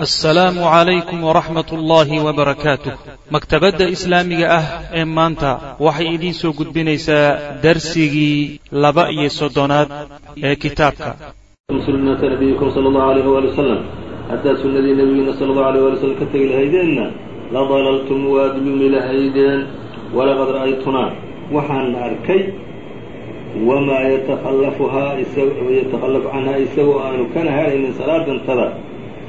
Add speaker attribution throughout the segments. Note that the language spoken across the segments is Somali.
Speaker 1: assalaamu calaykum waraxmat ullaahi wabarakaatuh maktabadda islaamiga ah ee maanta waxay idiin soo gudbinaysaa darsigii laba iyo soddonaad ee kitaabka.
Speaker 2: Sunnata nabiyikum sala allahu alayh waali wasalam ka tegi lahaydeenna la dalaltum waad lumi lahaydeen walaqad ra'aytunaa. Waxaan arkay wamaa yatakhallafuhaa yatakhallafu canhaa isagoo aanu kana haraynin salaadantada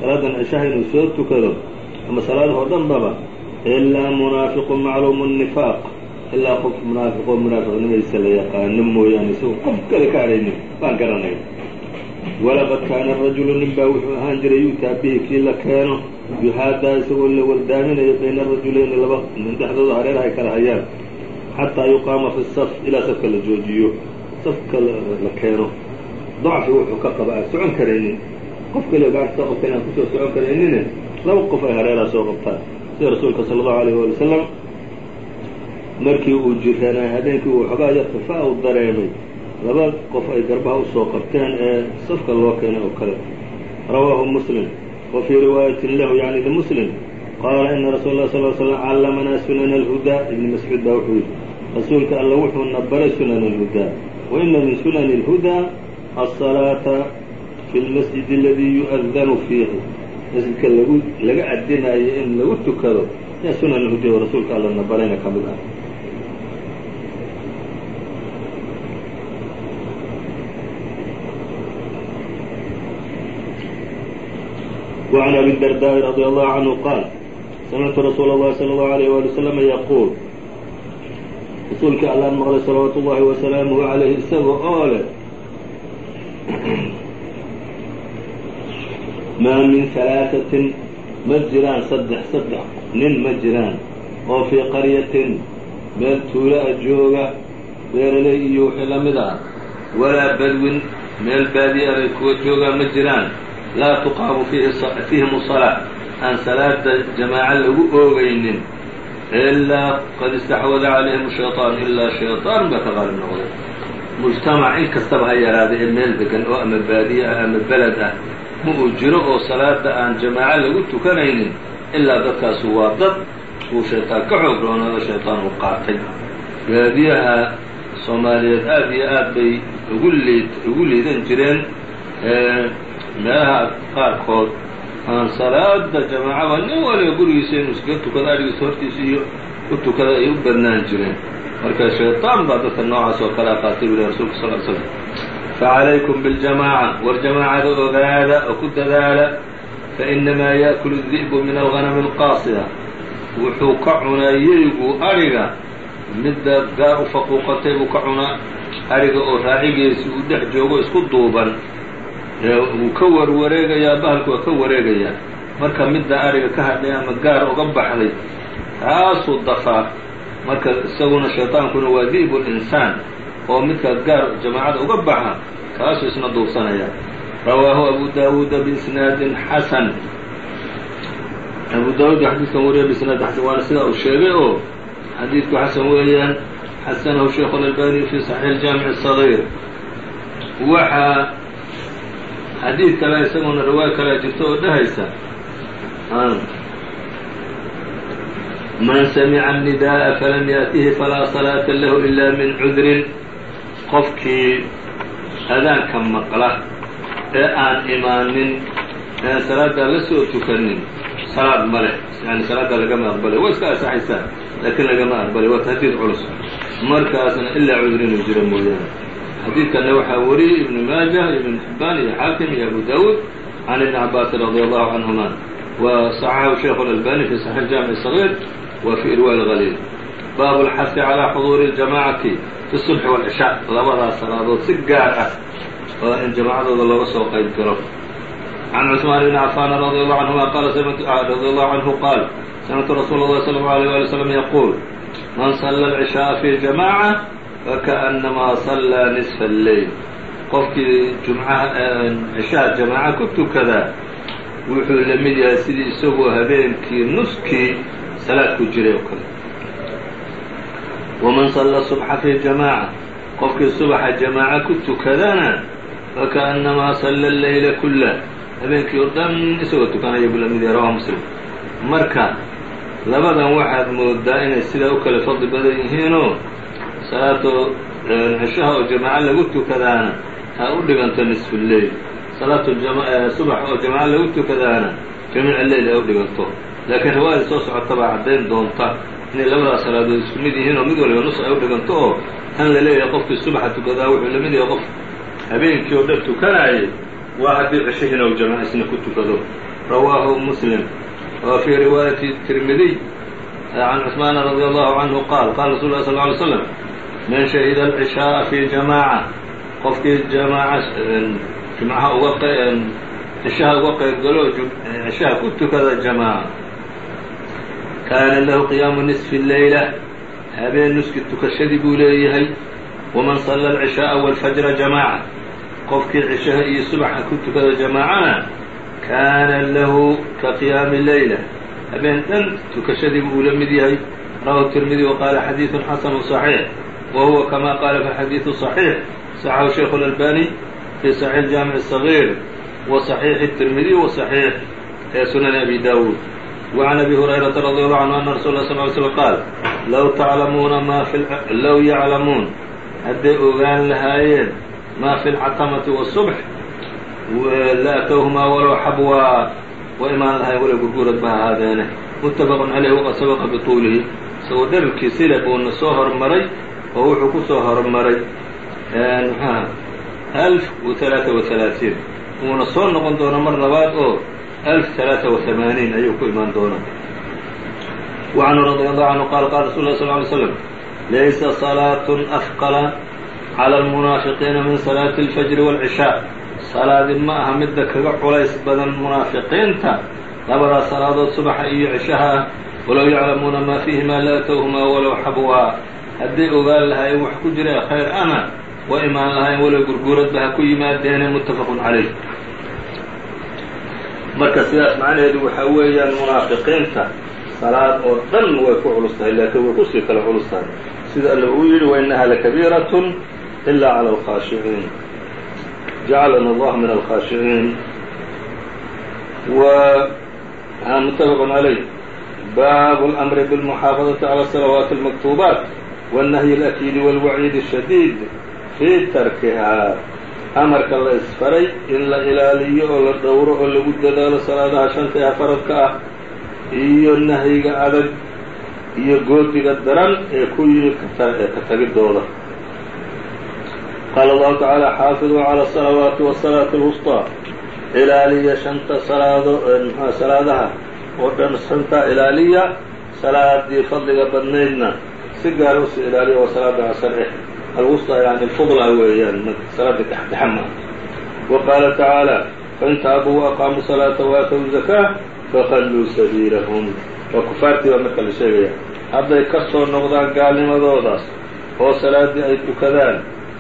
Speaker 2: salaadan cishaha inuu soo tukado ama salaadahoo dhanbaba ilaa munaafiqun macluumu nifaaq. Ilaa qof munaafiqoo munaafiqnimadiisa la yaqaano mooyaane isagoo qof kale ka hadhaynin baan garanay walaqad kaana rajulu nin baa wuxuu ahaan jiray yu'taa bihi kii la keeno yuhaadaa isagoo la wardaaminayo bayna rajulayni laba nin dhexdooda hareeraha ay kala hayaan xataa yuqaama fi saf ilaa safka la joojiyo. Safka la keeno. Dacfi wuxuu ka qaba aan socon karaynin qof kaliya gacanta oo kale aan ku soo socon karaynine laba qof ay hareeraha soo qabtaan. Sida rasuulka sala allahu alayh waali wasalam markii uu jiranay habeenkii uu xoogaa yar kafaa u dareemay. Laba qof ay garbaha u soo qabteen ee safka loo keenay oo kale. Rawaahu muslim. Wa fii riwaayatin lahu yani limuslim qaala ina rasuula lah sal slam callamanaa sunana alhudaa ibni mascuud baa wuxuu yidhi rasuulka alla wuxuuna baray sunana alhudaa wa ina min sunani alhudaa asalaata fi lmasjidi aladii yu'adanu fiihi masjidka lagu laga adinayo in lagu tukado yaa sunan alhudaa oo rasuulka allana barayna ka mid ah وعن أبي الدرداء رضي الله عنه قال سمعت رsuuل الlahi صلى الله عليه ولي وسلم يquuل rasuulkii allaan maqlay salawaatu ullahi wasalaamuhu عalayh isaga oo leh maa min ثalaaثatin ma jiraan saddex saddex nin ma jiraan oo fii qaryatin meel tuula-a jooga beeraley iyo wixii la mid ah walaa badwin meel baadiya bay kuwa joogaan ma jiraan laa tuqaamu fiihim الصalaaة aan salaada jamaaca lagu oogaynin ilaa qad istaxwada calayhim shayطaan ilaa shayطaan baa ka qaalib noqday mujtamac in kastaba ha yaraada ee meel degan oo ama baadiye ah ama beled ah ma uu jiro oo salaada aan jamaaco lagu tukanaynin ilaa dadkaasu waa dad uu shayطaan ka xoog roonado shayطaan uu qaatay baadiyaha soomaaliyeed aad iyo aad bay ugu liid ugu liidan jireen meelaha qaarkood aan salaada jamaacaba nin waliba gurigiisa inuu iskaga tukado adhigiisa hortiisa iyo u tukada ay u badnaan jireen marka shayطaan baa dadka noocaas oo kalea qaatay buli rasulka sal l slam facalaykum biاljamaaca war jamaacada ogaada oo ku dadaala fainamaa yaأkulu الdi'bu min alganami اlqaasida wuxuu ka cunaa yeygu adhiga midda gaar u faquuqatay buu ka cunaa adhiga oo raacigiisa uu dhex joogo isku duuban wuu ka warwareegayaa bahalku waa ka wareegayaa marka midda ariga ka hadhay ama gaar uga baxday taasuu dafaa marka isaguna shayطaankuna waa di'bu linsaan oo midka gaar jamaacada uga baxa kaasuu isna duubsanaya rawaahu abu daawuuda biisnaadin xasan abu daawuud xadiidkan wariya biisnaadin xasan waana sidaa uu sheegay oo xadiidku xasan weeyaan xasanahu sheikh اlalbani fi saxiix jaamic الصaغيir waxaa xadiid kale isaguna riwaayo kalea jirto oo dhahaysa man samica الnidaءa falam yaأtihi falaa salaata lahu ila min cudrin qofkii adaanka maqla ee aan imaanin eeaan salaaddaa la soo tukanin salaad ma leh. Yani salaaddaa lagama aqbalay way iska asaxaysaa laakiin lagama aqbalay waa tahdiid culus. Markaasna ilaa cudur inuu jiro mooyaane. Xadiidkanna waxaa wariyey ibnu maajah ibn xibaan iyo xaakim iyo abu daawuud can ibni cabaasin radi allahu canhuma wa saxahu sheikhu اlalbani fi saxiix jaamic sagiir wa fi irwa lhaliil baabu اlxasi calى xuduuri اljamacati fi الصubxi wاlcishaa labadaas salaadood si gaar ah oo in jamaacadooda looga soo qayb galo can cثmaan bni cafaan radi allahu canhuma qala radi allahu canhu qaal samictu rasuula اllahi salى اlه alيه alي slam yaquul man sala اlcishaءa fi jamaca fakaأnamaa sallaa nisfa alleyl qofkii jumcaha cishaha jamaaca ku tukadaa wuxuu la mid yahay sidii isagoo habeenkii nuskii salaad ku jiray oo kale waman salla subxa fi jamaaca qofkii subaxa jamaaca ku tukadana fakaأnamaa salla alleyla kulah habeenkii oo dhan isagoo tukanaya buu la mid yahay rawahu muslim marka labadan waxaad moodaa inay sidaa u kala fadli badan yihiinoo salaado cishaha oo jamaaco lagu tukadaana ha u dhiganto nisfu lleil salaatu subax oo jamaaco lagu tukadaana jamiica leyl ha u dhiganto laakiin riwaayada soo socota baa caddayn doonta inay labadaas salaadood isku mid yihiin oo mid waliba nus ay u dhiganto oo tan la leeyahay qofkii subaxa tukadaa wuxuu la mid yahay qof habeenkii oo dhan tukanaayay waa haddii cishihiina u jamaac isna ku tukado. Rawaahu muslim. Wa fii riwaayati tirmidiy can cusmaana radi allahu canhu qaal qaala rasul lah sal ly slam man shahida alcishaaa fi jamaaca qofkii jamaaca jumcaha uga cishaha uga qayb galo cishaha ku tukada jamaaca kaana lahu qiyaamu nisfi leyla habeen nuski tukashadii buu leeyahay waman salla alcishaaa walfajra jamaaca qofkii cishaha iyo subaxa ku tukada jamaacana kaana lahu ka qiyaami leyla habeen dhan tukashadii buu la mid yahay rawahu tirmidi wa qaala xadiidun xasanu صaxiix wa huwa kama qaala fi xadiidu صaxiix saxahu shaykhu اlalbani fi صaxiix jaamic الصaغيir wa صaxiixi الtirmidi wa صaxiix sunani abi dawuud وعn أbي هuريرaةa رضي الله عنه أن رsuل اه صل ل سلم qاaل low taclamuuna ma low yaclamuun hadday ogaan lahaayeen ma fi اlcatamati والصبح laأtowهmaa walow xabwaa wa imaan lahayen walow gurgurad ba ahaadeene متafq عalيh وqad sabqa bطuulihi isagoo dherarkiisile buuna soo hormaray oo wuxuu ku soo hormaray mxuha ألف وثaلaaثa وثaلaaثiin wuuna soo noqon doona mar labaad oo ألف ثaلaaثa وثمaaنiin ayuu ku imaan doonaa وعنه رضي الله عنه qال qال رsuل الله صلى اه عليه وسلم laysa صلاaة أثقلa عlى المنaaفiقيiنa min صلاaة الفجر والعشhاء salaadi ma aha midda kaga culays badan munaafiqiinta labadaas salaadood subaxa iyo cishaha ah walow yaclamuuna maa fiihimaa laatowhumaa walow xabwaa hadday ogaan lahaayeen wax ku jira khayr ana wa imaan lahayn walow gurguuradba ha ku yimaadeene muttafaqun calayh marka sidaas macnaheedu waxaa weeyaan munaafiqiinta salaad oo dhan way ku culus tahay laakiin way kusii kala culus tahay sida alla uu yidhi wainaha lakabiiratun ilaa cala alkhaashiciin jacalana allah min alkhaashiciin متفق عlيه bab الأمr بالمحاaفظة عlى الصلوات المكتوبات والنهي الأكيد والوعيid الشhديد في ترkihaa amarka la isfaray in la ilaaliyo oo la dhowro oo lagu dadaalo salaadaha shanta ee faradka ah iyo nahyiga adag iyo goodiga daran ee kuyi ee ka tagidooda. Qaala allahu tacaala xaafiduu cala asalawaati wasalaati alwusطaa ilaaliya shanta salaado salaadaha? Oo dhan shanta ilaaliya salaadii fadliga badnaydna si gaara ah u sii ilaaliya waa salaada casar eh alwusطى yani fudla weeyaan salaada dhexdhexa ma wa qaala tacaalى fain taabuu وaqaamuu salaata waatow zakaa faqalluu sabiilahum waa kufaartii baa marka la sheegaya hadday ka soo noqdaan gaalnimadoodaas oo salaadii ay tukadaan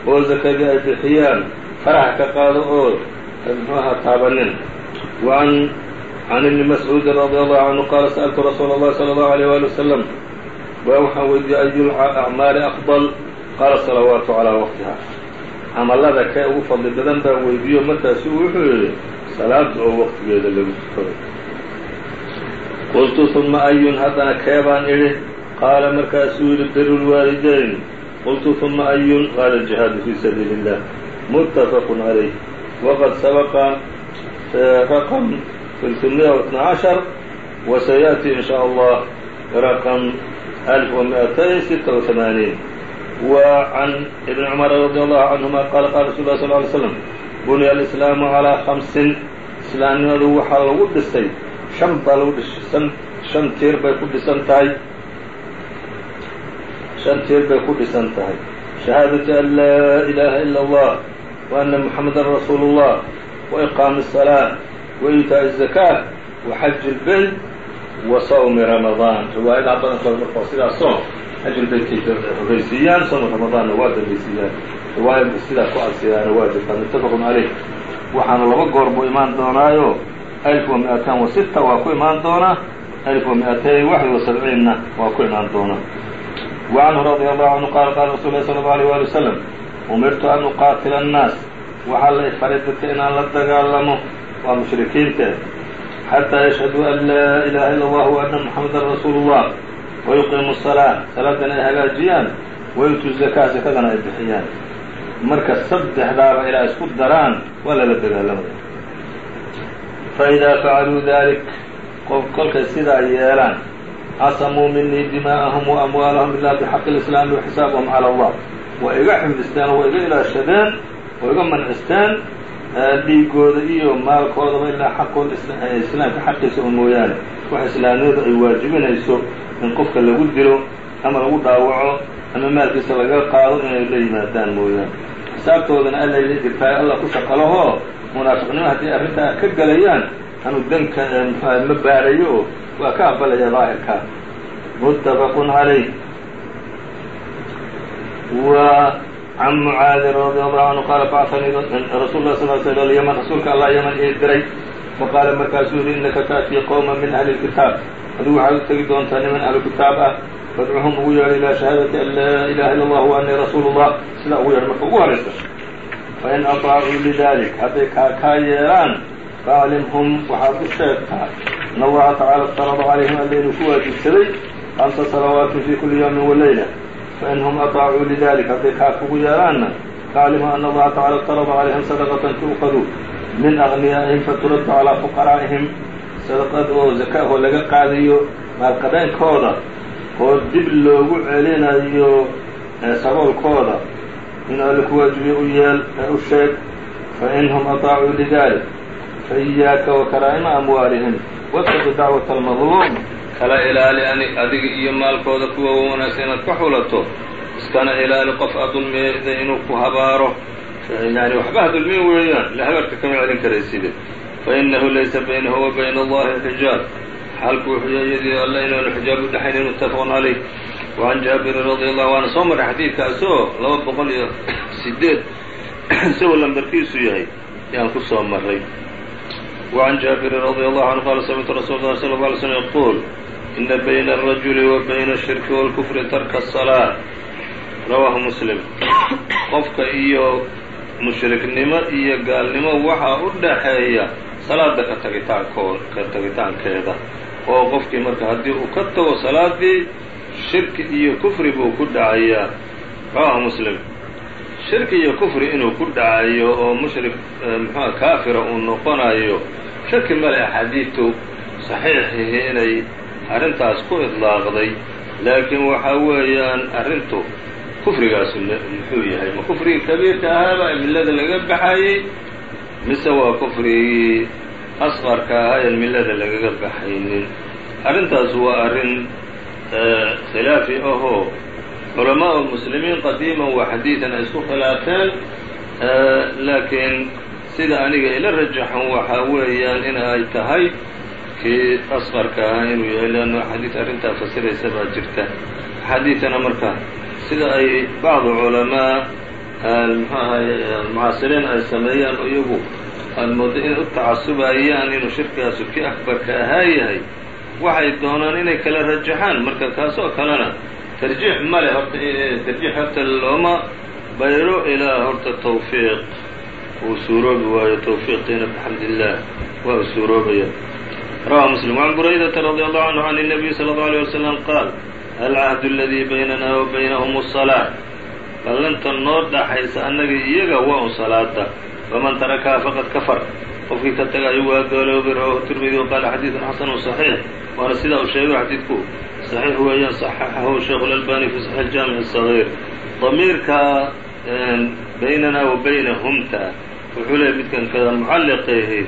Speaker 2: oo zakadii ay bixiyaan faraxa ka qaado oo mxuaha taabanin وعn عن iبni mascuudi radي allahu canhu qaala sأltu rasuula اllahi salى اllahu عalيه wali wasalam waa waxaan weydiiyey ayu acmaali afضل qaala salawaatu calىa waqtiha camalada kee ugu fadli badan baan weydiiyo markaasu wuxuu yihi salaada oo waqtigeeda lagu tukado qultu ثuma ayun haddana kee baan idhi qaala markaasuu yihi biru lwaalidayn qultu ثuma ayun qaala الجihaadu fي sabiili الlah mutafaq عalayh وqad sabqa rqم ثلثمية واثنى عشر وسيأتي إن شاء الله رقم ألف ومئتين ستة وثمانين وعن ابن عمر رضي الله عنهما قال قال رsuل الله صلى اه عليه وسلم بني الإسلام على خمسin iسlaamnimadu waxaa lagu dhisay شhan baa lagu dhisan شhan tiir bay ku dhisan tahay شhan tiir bay ku dhisan tahay شhahaadaةi أn laa إلaha إلا الله وأن محمدا رsuuل الله وإقاam الصلاة وإيتاء الزكاة وxج wa sawmi ramadaan riwaayadaha badankood marka waa sidaa soom ajulbaytkay horaysiiyaan soom ramadaanna waa dambaysiiyaan riwaayada sidaa ku adsiyaana waa jirtaa. Muttafaqun caleyh waxaanu laba goorbu imaan doonaayo. Alif wa mi-atan wa sita waa ku imaan doonaa alif wa mi-atay waxd wa sabciinna waa ku imaan doonaa wacanhu radia allahu canhu qaala qaala rasul lahi sala allau alيh wali wasalam umirtu an uqaatila annaas. Waxaa la ifaray dadka inaan la dagaalamo. Waa mushrikiinta xataa yashhaduu an laa ilaha ila allah wa anna muxamadan rasuulu llah wayuqiimu salaa salaadana ay hagaajiyaan wayutuu zakaa zakadana ay bixiyaan marka saddexdaaba ilaa isku daraan waa lala dagaalamaya faidaa facaluu dalik qof kolkay sidaa yeelaan casamuu minii dimaa'ahum wa amwaalahum ilaa bixaqi lislaami wa xisaabahum cala allah waa iga xifdisteen oo waa iga ilaashadeen oo iga mancisteen dhiigooda iyo maalkoodaba ilaa xaqooda islaamka xaqiisa oo mooyaane. Wax islaamnimadu ay waajibinayso in qofka lagu dilo ama lagu dhaawaco ama maalkiisa laga qaado inay la yimaadaan mooyaane. Xisaabtoodana alla jirtaay alla ku shaqalahoo munaafiqnimo haddii arrintaa ka gelayaan anu danka mxua ma baarayo waa ka aqbalaya daahirka. Muttafaqun calayh can mucaadin radi allahu canhu qaala bacanii rasul lah sal sl alyaman rasuulka allah yaman ii diray faqaala markaasuu yihi innaka ta'tii qowma min ahli lkitaab adigu waxaad u tegi doontaa niman ahlu kitaab ah fadcuhum ugu yeedha ilaa shahaadati an laa ilaha illa allah wa anii rasuulu llah sidaa ugu yeedha marka ugu horaysa fain aطaacuu lidalik hadday kaa kaa yeelaan faaclimhum waxaad u sheegtaa in allaha tacaala iftarada calayhim alla inuu ku waajibsaday hamsa salawaatin fi kuli yawmin walayla fainhum aطaacuu lidalik hadday kaa kugu yeelaanna faaclimhu ana allaha tacala iftarada calayhim sadaqatan tu'qadu min agniyaa'ihim faturaddu calaa fuqaraa'ihim sadaqad oo zaka oo laga qaadayo maalqabeenkooda oo dib loogu celinayo saboolkooda inuu alle ku waajibiyo u yeel u sheeg fainhum aطaacuu lidalik faiyaaka wakaraa'ima amwaalihim wataqi dacwata almadluum kala ilaali adiga iyo maalkooda kuwa wanaagsan inaad ka xulato. Iskana ilaali qof aad dulmiyayda inuu ku habaaro. Yani waxba ha dulmin weeyaan ila habaarka kama celin karayside fainahu laysa baynahu wa bayna allahi xijaab xalku wuxuu iyadii alla inaanu xijaab u dhexaynin muttafaqun calayh. Wacan jaabirin radi allahu waana soo marray xadiidkaasoo laba boqol iyo sideed isagoo lambarkiisu yahay yaan ku soo marray. Wacan jaabirin radi allahu canhu qaala samictu rasuul lah sala lla alay slm yaquul ina bayna alrajuli wa bayna ashirki wاlkufri tarka asalaa rawaahu muslim qofka iyo mushriknimo iyo gaalnimo waxaa u dhaxeeya salaada ka tagitaankoo ka tagitaankeeda oo qofkii marka haddii uu ka tago salaadii shirki iyo kufri buu ku dhacayaa rawaahu muslim shirki iyo kufri inuu ku dhacayo oo mushrik muxua kaafira uu noqonayo shaki male axaadiidtu saxiixihi inay arrintaas ku idlaaqday laakiin waxa weeyaan arrintu kufrigaasu muxuu yahay ma kufrigii kabiirka ahaaba millada laga baxayey mise waa kufrigii asqarka ahaayeen millada lagaga baxaynin? Arrintaas waa arrin khilaafi ahoo culamaau muslimiin qadiiman wa xadiidan ay isku khilaafeen laakiin sida aniga ila rajaxan waxaa weeyaan in ay tahay kii asqarka ahaa inuu yahay leanna axaadiid arrintaa fasiraysa baa jirta. Axaadiidana marka sida ay bacdu culamaa mucaasiriin ay sameeyaan oo iyagu aada mooddo inay u tacasubayaan inuu shirkigaasu kii akbarka ahaa yahay waxay doonaan inay kala rajaxaan. Marka kaasoo kalena tarjiix ma leh horta tarjiix horta looma bayro ilaa horta tawfiiq. Uu suuroobi waayo tawfiiqiina bxamd illaah waa suuroobaya rawahu muslim وcan buraydata radi allahu canhu can الnabiy salى اlه alيه waslm qaal alcahdu aladii baynana wa baynahum الصalaaة ballanta noo dhaxaysa annaga iyaga waa un salaada faman tarakaha faqad kafar qofkii ka tagaayo waa gaaloobay rawahu tirmidi waqaala xadiidun xasanu صaxiix waana sidaa uu sheegay xadiidku صaxiix weeyaan صaxaxahu sheikh اlalbani fi صaxiix jaamic الصaغيir damiirka baynana wa baynahumta wuxuu leeyay midkan kada mucalliqayhi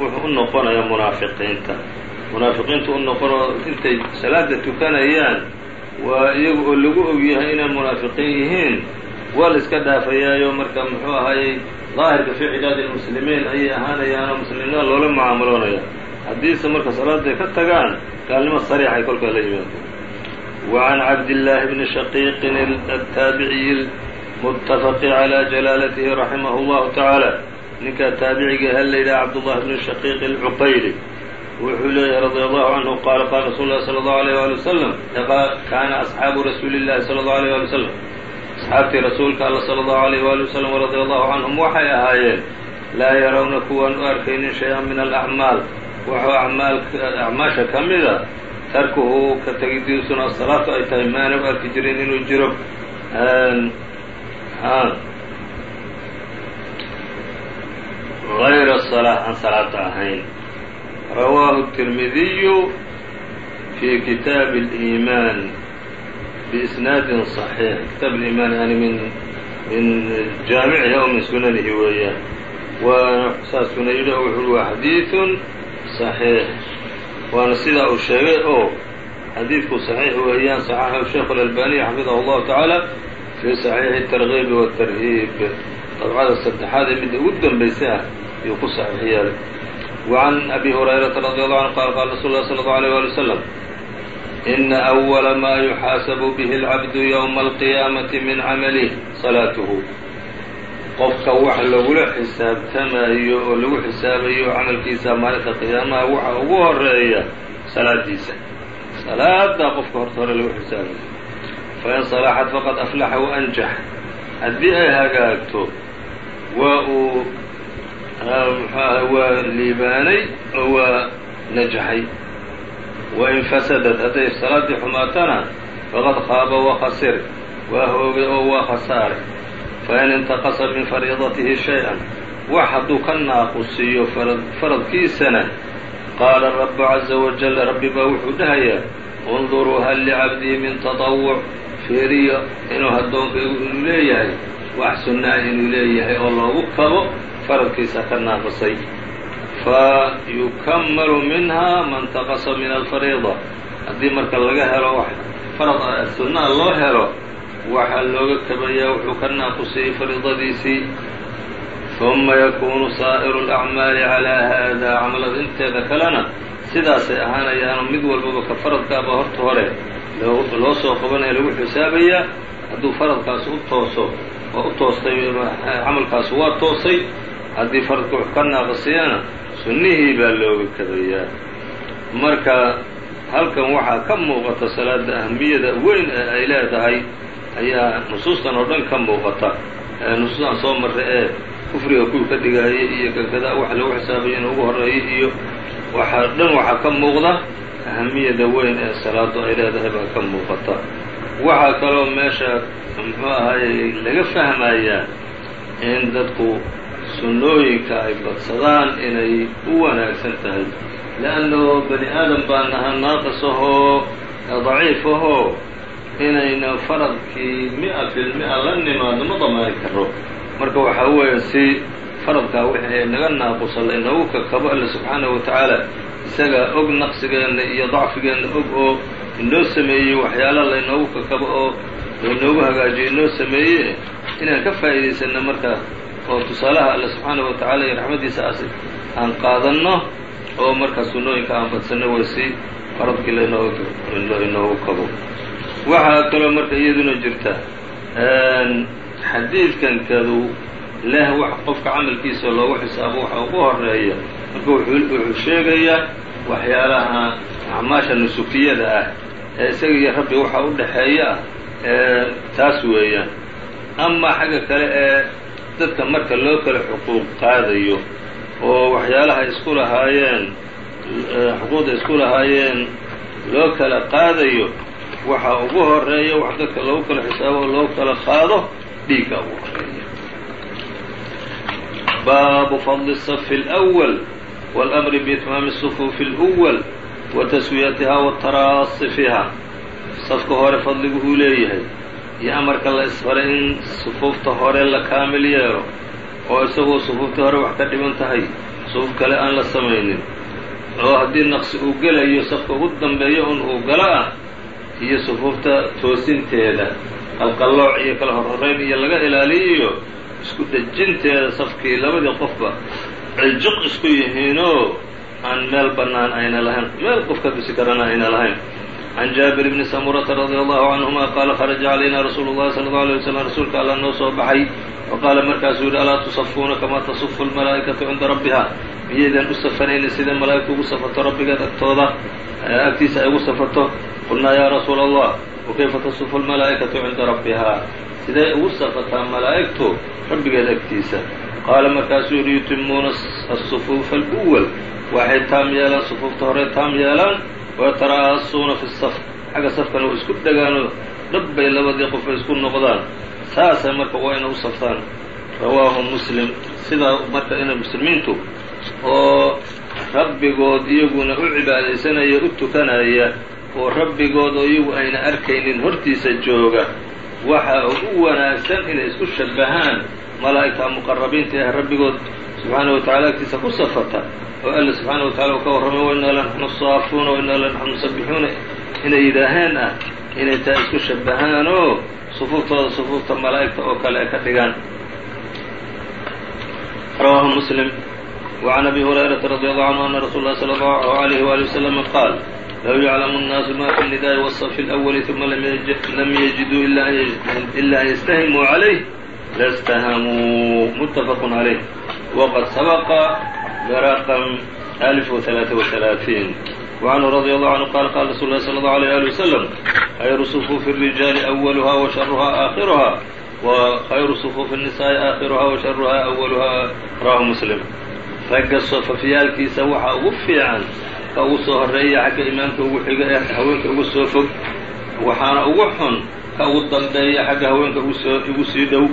Speaker 2: wuxuu u noqonaya munaafiqiinta. Munaafiqiinta u noqonoo intay salaada tukanayaan waa iyaga oo lagu ogyahay inay munaafiqiin yihiin. Waa la iska dhaafayaayo marka muxuu ahaayey daahirka fii cibaadi lmuslimiin ayay ahaanayaanoo muslimnima loola mucaamaloonaya haddiise marka salaaday ka tagaan gaalnimo sariixay kolkaa la yimaado. Wacan cabdillaahi bni shaqiiqin ataabici lmutafaqi calaa jalaalatihi raximah اllahu tacaala ninka taabiciga aha la yidhaha cabdullahi bni shaqiiq alcuqayli wuxuu leeyahay radi allahu canhu qaala qaala rasuul lahi sala allahu alayh ali wasalam kaana asxaabu rasuuli llahi sala allahu alayh ali wasalam asxaabtii rasuulka alla sala allahu alayh waali wasalam radia allahu canhum waxay ahaayeen laa yarawna kuwaan u arkaynin shay-an min alacmaal waxuu amaal acmaasha ka mida ah, tarkuhu ka tegidiisuna asalaatu ay tahay maana u arki jirin inuu jiro. غayra الصلاة aan salaada ahayn rawaahu التirmidiyu fi kitaab الإimaan بisnaadi صaxiix kitaab اliimaan yani min min jaamicihi aw min sunanihi weeyaan waana saasuna yidhi o wuxu waa xadiiثu صaxiix waana sidaa uu sheegay oo xadiidku صaxiix weeyaan صaxaxahu sheikh اlalbaniy xafidahu اllahu taعaalى fi صaxiixi الtargiib والtarhiib dabcada saddexaad ee midda ugu dambaysay ah ayuu ku saxiix yeelay wacan abi hurayrata radi allahu canhu qaala qaala rasul lah sala allau alيyh wali wasalam ina awala maa yuxaasabu bihi alcabdu yowma alqiyaamati min camalih salaatuhu qofka wax lagula xisaabtamayo oo lagu xisaabayo camalkiisa maalinta qiyaamaha waxa ugu horreeya salaadiisa salaadaa qofka horta hore lagu xisaabayo fain salaxat faqad aflaxa waanjax haddii ay hagaagto waa uu waa liibaanay oo waa najaxay. Wain fasadat hadday salaaddii xumaatana faqad khaaba wakasir waa hoogay oo waa khasaaray fain intaqasa min fariidatihi shay-an wax hadduu ka naaqusiiyo faradkiisana qaala rabu caza wajal rabbi baa wuxuu dhahayaa unduruu hal licabdii min taطawuc fiiriyo inuu addoonka inuu leeyahay wax sunnaa inuu leeyahay oo loogu kabo faradkiisa ka naaqisay fa yukamalu minha man taqasa min alfariida haddii marka laga helo wax farad sunnaa loo helo waxaa looga kabayaa wuxuu ka naaqusayay fariidadiisii ثuma yakunu saa'iru الأcmaali calىa hada camalada inteeda kalena sidaasay ahaanayaano mid walbaba ka faradkaaba horta hore loo soo qabanaya lagu xisaabayaa hadduu faradkaas u tooso oo u toostay camalkaas waa toosay haddii faradka wax ka naaqasiyana sunnihii baa looga kabayaa. Marka halkan waxaa ka muuqata salaada ahmiyada weyn ee ay leedahay ayaa nusuustan oo dhan ka muuqata. Nusuustan soo marray ee kufriga kuwii ka dhigaayay iyo kankadaa wax lagu xisaabayo in ugu horeeyay iyo waxaa dhan waxaa ka muuqda. Ahamiyada weyn ee salaadu ay leedahay baa ka muuqata waxaa kaloo meesha muxuu ahaayey laga fahmayaa in dadku sunnooyinka ay badsadaan inay u wanaagsan tahay. Leanno bani aadam baa naha naaqis ahoo daciif ahoo inayna faradkii mi-a fil mi-a la nimaadno ma damaani karo marka waxaa weeya si faradkaa wixii naga naaqusa la kakabo alle subxaanahu wa tacaala isagaa og naqsigeenna iyo dacfigeenna og oo inoo sameeyey waxyaala laynoogu kakabo oo laynoogu hagaajiyo inoo sameeye inaan ka faa'iidaysanno marka oo tusaalaha alle subxaanahu wa tacaala iyo raxmaddiisa as aan qaadanno oo markaa sunnooyinka aan badsanno way si faradkii lainoogu inoogu kabo. Waxaa kaloo marka iyaduna jirta xadiidkankadu leh wax qofka camalkiisa loogu xisaabo waxa ugu horreeya marka wuxuu sheegayaa waxyaalaha acmaasha nusukiyada ah isaga iyo rabbi waxa u dhexeeya ah ee taas weeyaan amaa xagga kale ee dadka marka loo kala xuquuq qaadayo oo waxyaalaha isku lahaayeen xuquuqda isku lahaayeen loo kala qaadayo waxa ugu horeeya wax dadka loogu kala xisaabo oo loogu kala qaado dhiigga ugu horeeya baabu fadli الصف الأول والأmri بإتmaami الصفuufi الأول wa taswiyatiha waataraasi fiiha safka hore fadligu uu leeyahay iyo amarka la isfaray in sufuufta hore la kaamil yeelo oo isagoo sufuuftii hore wax ka dhiban tahay sufuuf kale aan la samaynin oo haddii naqsi uu gelayo safka ugu dambeeyo un uu galo ah iyo sufuufta toosinteeda qalqallooc iyo kala horhoreyn iyo laga ilaaliyo isku dhejinteeda safkii labadii qofba ay jiq isku yihiinoo aan meel bannaan ayna lahayn meel qof ka bisi karana ayna lahayn can jaabir bni samurata radia allahu canhuma qaala kharaja calayna rasuulu llahi sala allau alay wasalam rasuulka alla noo soo baxay wa qaala markaasuu yidhi alaa tusafuuna kamaa tasufu almalaa'ikatu cinda rabbiha? Miyaydan u safanaynin sida malaa'igtu ugu safato rabbigeed agtooda agtiisa ay ugu safato qulnaa yaa rasuula allah wakayfa tasufu almalaa'ikatu cinda rabbiha? Siday ugu safataa malaa'igtu rabbigeed agtiisa qaala markaasuu yihi yutimuuna asufuufa aluwal waxay taam yeelaan sufuufta hore taam yeelaan wayatara'asuuna fi saf. Xagga safkana way isku dhegaanoo dhab bay labadii qof ay isku noqdaan. Saasay marka waa inay u saftaan. Rawaahu muslim. Sidaa marka inay muslimiintu oo rabbigood iyaguna u cibaadaysanaya u tukanaya oo rabbigood oo iyagu ayna arkaynin hortiisa jooga waxa ugu wanaagsan inay isku shabbahaan malaa'igta muqarabiinta ee rabbigood subxaana wa tacala agtiisa ku safata oo alla subxaana wa tacala uu ka warramo wainaa lanaxnu saafuuna wainaa lanaxnu musabixuuna inay yidhaaheen ah inay taa isku shabahaan oo sufuuftooda sufuufta malaa'igta oo kale ay ka dhigaan. Rawaahu muslim. Wacan abi hurayrata radi allahu canhu ana rasuul lah sala allahu alayhi waali waslama qaal low yaclamu nnaasu ma fi nidaai wasafi alawali uma lam yajiduu ila an yastahimu calayh lastahamuu muttafaqu calayh وqad سبق برقم ألف وثلاثة وثلاثين وعنه رضي الله عنه قال قال رsuل الله صلى الله عليه آله وسلم خyر صفوف الرجاaل أولها وشhرها آخرها وخyر صفوف النساء آخرها وشhرها أولها رواه مسلم ragga sofafyaalkiisa waxaa ugu fiican ka ugu soo horeeya xagga imaamka ugu xiga ee haweenka ugu soo fog waxaana ugu xun ka ugu dambeeya xagga haweenka ugusoo ugu sii dhow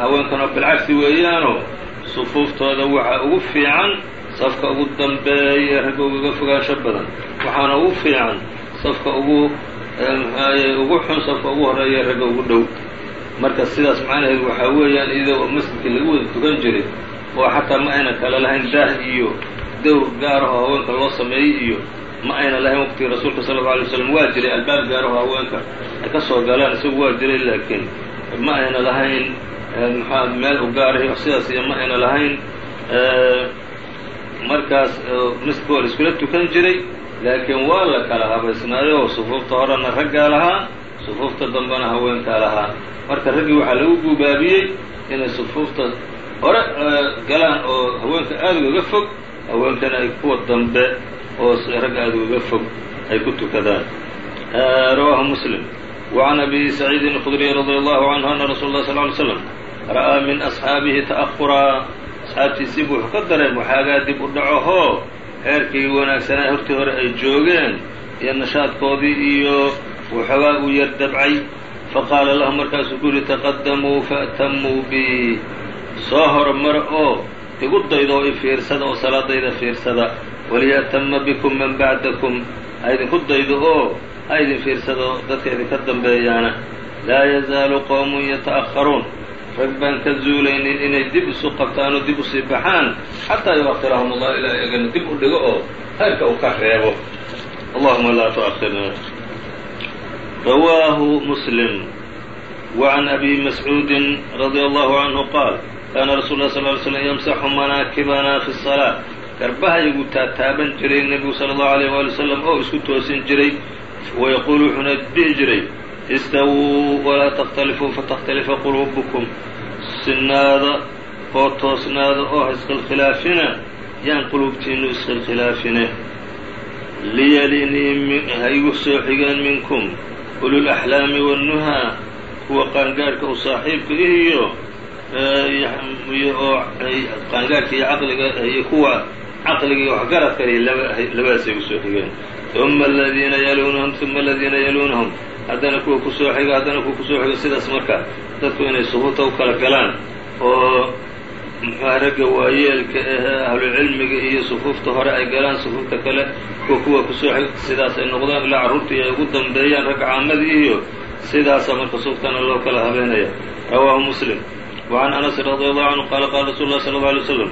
Speaker 2: haweenkana bilcagsi weeyaanoo sufuuftooda waxaa ugu fiican safka ugu dambeeya ee ragga ugaga fogaansho badan. Waxaana ugu fiican safka ugu mxaaye ugu xun safka ugu horreeya ee ragga ugu dhow. Marka sidaas macnaheedu waxaa weeyaan iyadoo masjidkii lagu wada tukan jiray oo xataa ma ayna kale lahayn daah iyo dowr gaarahoo haweenka loo sameeyey iyo ma ayna lahayn waqtigii rasuulka sala alla alay waslam waa jiray albaab gaarahoo haweenka ay ka soo galaan isagu waa jiray laakiin ma ayna lahayn maxaa meel u gaarahi sidaas iyo ma ayna lahayn markaas masjidka waa la iskula tukan jiray laakiin waa la kala habaysnaayo sufuufta horena raggaa lahaa sufuufta dambena haweenkaa lahaa marka raggii waxaa lagu gubaabiyey inay sufuufta hore galaan oo haweenka aada ugaga fog haweenkana ay kuwa dambe oo ragga aada ugaga fog ay ku tukadaan rawaahu muslim وعn abi سacيidin الkdriي radي allahu canhu ana rasuul اlah sl ly slam ra'aa min asxaabihi ta'ahuraa asxaabtiisii buu wuxuu ka dareem waxaagaa dib u dhacahoo heerkii wanaagsanaa hortii hore ay joogeen iyo nashaadkoodii iyo waxoogaa uu yar dabcay. Faqaala lahum markaasuu ku yihi taqadamuu faatamuu bi soo hormara oo igu daydo oo i fiirsada oo salaadayda fiirsada. Waliya'tama bikum man bacdakum ha idinku daydo oo ha idin fiirsado dadka idinka dambeeyaana. Laa yazaalu qowmun yata'aharuun rag baan ka zuulaynin inay dib isu qabtaan oo dib u sii baxaan xataa yuakhirahum allah ilaa agana dib u dhigo oo khayrka uu ka reebo. Allahuma laa tuakhirna rawaahu muslim. Wacan abi mascuudin radia allahu canhu qaal kaana rasul lah sal ly slm yamsaxu manaakibana fi salaa garbahayagu taataaban jiray nebigu sala allahu alayh waali wasalam oo isku toosin jiray wayaquulu wuxuuna dhihi jiray istawuu walaa takhtalifuu fatakhtalifa quluubukum sinaada oo toosnaada oo ha iskhilkhilaafina yaan quluubtiinu iskhilkhilaafine liyalinii ha igu soo xigeen minkum ululaxlaami wاnnuhaa kuwa qaangaarhka u saaxiibka ihiyo oo qaangaarhka iyo caqliga iyo kuwa caqliga iyo waxgaradka iyo labadaasay ku soo xigeen uma aladiina yaluunahum uma aladiina yaluunahum haddana kuwa kusoo xiga haddana kuwa kusoo xiga sidaas marka dadku inay sufuufta u kala galaan oo muxuuha ragga waayeelka ahee ahlucilmiga iyo sufuufta hore ay galaan sufuufta kale kuwa kuwa kusoo xiga sidaas ay noqdaan ilaa carruurtii ay ugu dambeeyaan ragga caamadii iyo sidaasa marka suuftana loo kala habeenaya rawaahu muslim وعn أنس رضي الله عنه qال qال رsuل الله صلى الله عليه وسلم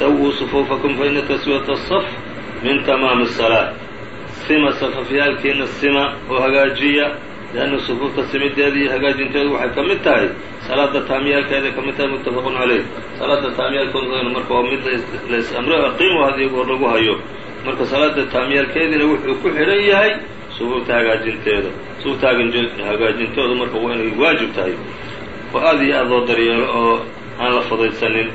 Speaker 2: سwوا صفوفكم faإن تسوية الصف min تmاam الصلاة sima safafyaalkiina sima oo hagaajiya لأnna صفuufta simideeda iyo hagaajinteedu waxay ka mid tahay salaada taamiyaalkeeday ka mid tahay متafq عalيه salaada taamiyaalkeeduna marka waa mid lays-amro aqiimu hadiyo goor lagu hayo marka salaada taamiyaalkeediina wuxuu ku xidhan yahay sufuufta hagaajinteeda sufuufta hagaajintoodu marka waa inay waajib tahay oo aad iyo aad loo daryeelo oo aan la fudaysanin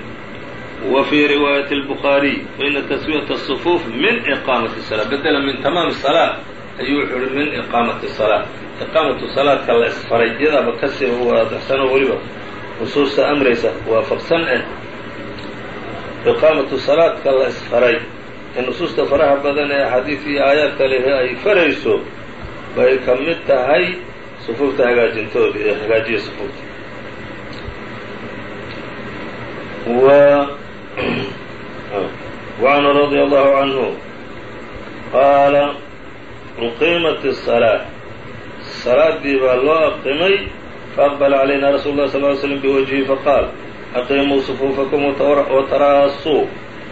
Speaker 2: wa fii riwaayati الbukhaariي faina taswiyata الصfuuf min iqaamati الsalaa bedela min tamaami الsalaa ayuu wuxuu uhi min iqaamati الsalaa iqaamatu salaadka la isfaray iyadaaba kasii waadaxsanoo weliba nusuusta amraysa waafaqsan eh iqaamatu salaadka la isfaray ee nusuusta faraha badan ee axaadiid iyo aayaadka lehe ay farayso bay ka mid tahay sufuufta hagaajintooda ee hagaajiya sufuufta وعنه رضي الله عنه قال uqiimat الصلاة salaadii baa loo aqimay faaqbala calayna rasuulu lah sal ly slm biwajhihi faqaal aqiimuu sufuufakum wataraassuu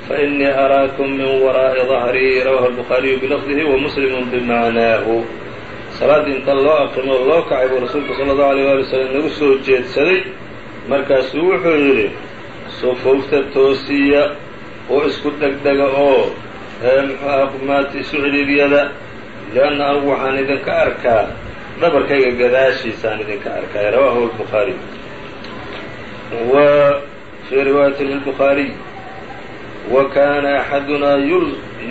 Speaker 2: fainii araakum min waraa'i dahrii rawahu albukhaariyu bilafdihi wa muslimu bimacnaahu salaaddii inta loo aqimo loo kacay buu rasuulku sala allahu aleyh waali wasalam nagu soo jeedsaday. Markaasuu wuxuu yidhi sufuufta toosiya oo isku dheg dhega oo muxuaha qumaati isu cidhiiryada lianna anugu waxaan idinka arkaa dhabarkayga gadaashiisaan idinka arkaa rawaahu الbukhaariy wa fii riwaayati lilbukhaariy wa kaana axadunaa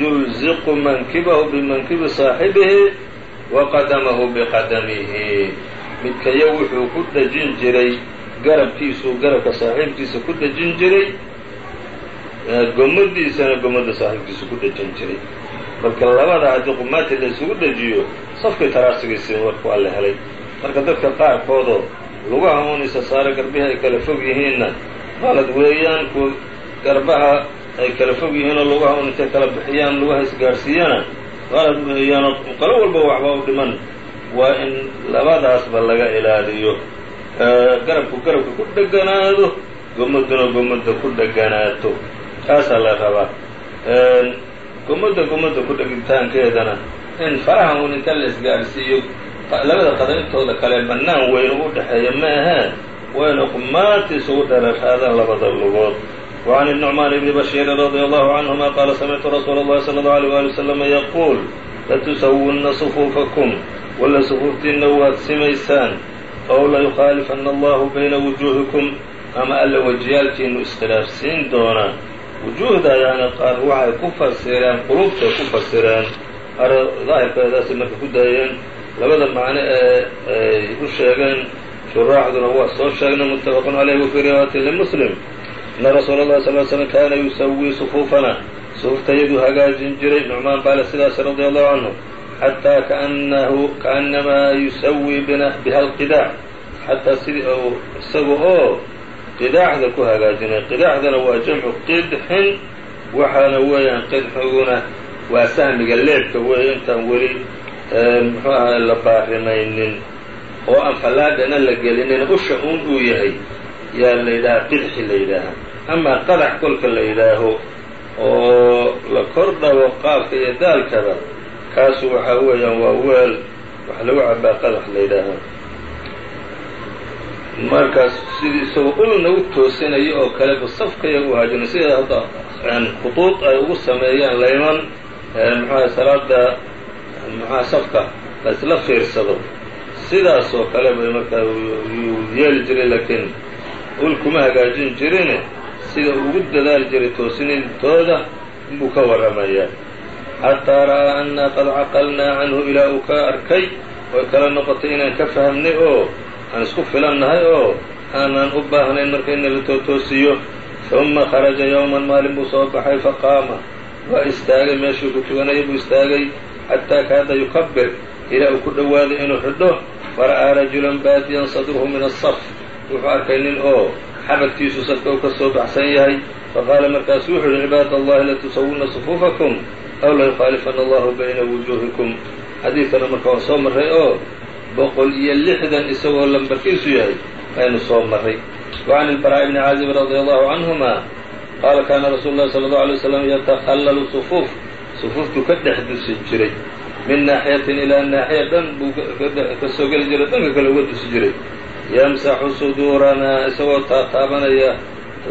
Speaker 2: yulziqu mankibahu bimankibi saaxibihi wa qadamahu biqadamihi. Midkaya wuxuu ku dhejin jiray garabkiisuu garabka saaxiibkiisa ku dhejin jiray gomadiisana gomada saaxiibkiisa ku dhejin jiray marka labada haddii qumaati la isugu dhejiyo safkii taraarsigiisii warku alla helay. Marka dadka qaarkoodoo lugaha uunisa saare garbihii ay kala fog yihiinna qalad weeyaan kuwa garbaha ay kala fog yihiinoo lugaha un intay kala bixiyaan lugaha isgaadhsiiyana qalad weeyaanoo qalo walba waxba u dhiman. Waa in labadaasba laga ilaaliyo. Garabku garabka ku dheganaado gomaduna gomada ku dheganaato taasaa la rabaa gomada gomada ku dhegitaankeedana in faraha un inta la isgaadhsiiyo labada qadamintooda kale bannaan weyn u dhexeeya ma ahee wayna qumaati isugu dheraraadaan labada lugood وعن النعمان بن بشير رضي الله عنهما قال سمعت رsuuل الlhi صلى الله عليه وaلي وسلم يقول لتسwuna صفوفكم wala صفوuftiina waad simaysaan ow layukhaaliفana الله bayna وuجuهiكم ama alla wajiyaalkiinu iskhilaafsiin doonaa wujuuhda yani qaar waxay ku fasireen qulubtay ku fasireen daahirkeedaasay marka ku daayeen labada macno ee ay u sheegeen shuraaxduna waa soo sheegnay muttafaqun caleyh wafii riwaayatin limuslim ina rasuula اllahi sal l slm kaana yusawii sufuufana sufuuftayadu hagaajin jiray nucmaan baale sidaas radia allahu canhu xataa kaanahu kaanamaa yusawii biha alqidaac xataa sidii u isaga oo qidaaxda ku hagaajinay. Qidaaxdana waa jamcu qidxin waxaana weeyaan qidxiguna waa sahmiga leebka weeye. Intaan weli muxuu la baarimaynin oo aan fallaadhana la gelinin. Usha un uu yahay yaa la yidhahaa qidxi la yidhaahaa amaa qadax kolka la yidhaaho oo la kor dhabo qaabka iyo daalkaba kaasu waxaa weeyaan waa weel wax lagu cabaa qadax la yidhaahaa markaas sidii isagoo ulna u toosinayo oo kale bu safkaya u haajina sida hadda khuduud ay ugu sameeyaan layman muxuaha salaada muxuaha safka la isla fiirsado. Sidaas oo kale bay markaa yuu yeeli jiray laakiin ul kuma hagaajin jirine sida ugu dadaali jiray toosinintooda buu ka warramayaa xataa ra'aa annaa qad caqalnaa canhu ilaa uu ka arkay oy kala noqotay inaan ka fahamnay oo aan isku filannahay oo aanaan u baahnayn marka in la tootoosiyo uma kharaja yowman maalin buu soo baxay faqaama waa istaagay meeshuu ku tuganayay buu istaagay xataa kaada yukabir ilaa uu ku dhowaaday inuu xidho fara'aa rajulan baadiyan sadruhu min asaf wuxuu arkay nin oo xabadkiisu safka u ka soo baxsan yahay. Faqaala markaasu wuxuu yihi cibaad allahi latusawuna sufuufakum aw layukhaalifana allahu bayna wujuuhikum. Xadiidkana marka waan soo marray oo boqol iyo lixdan isagoo lambarkiisu yahay aynu soo marray وعn البراء بن cاaزب رضي الله عنهما qاala kana رasuل الlahi صلى الله عليه وسلم yتخلل صفوف صفوuftuu ka dhex dusi jiray min naaxiyatin ilaa naaxiya dhan buu ka soo geli jiray dhanka kale uga dusi jiray yamsaxu suduuranaa isagoo taataabanaya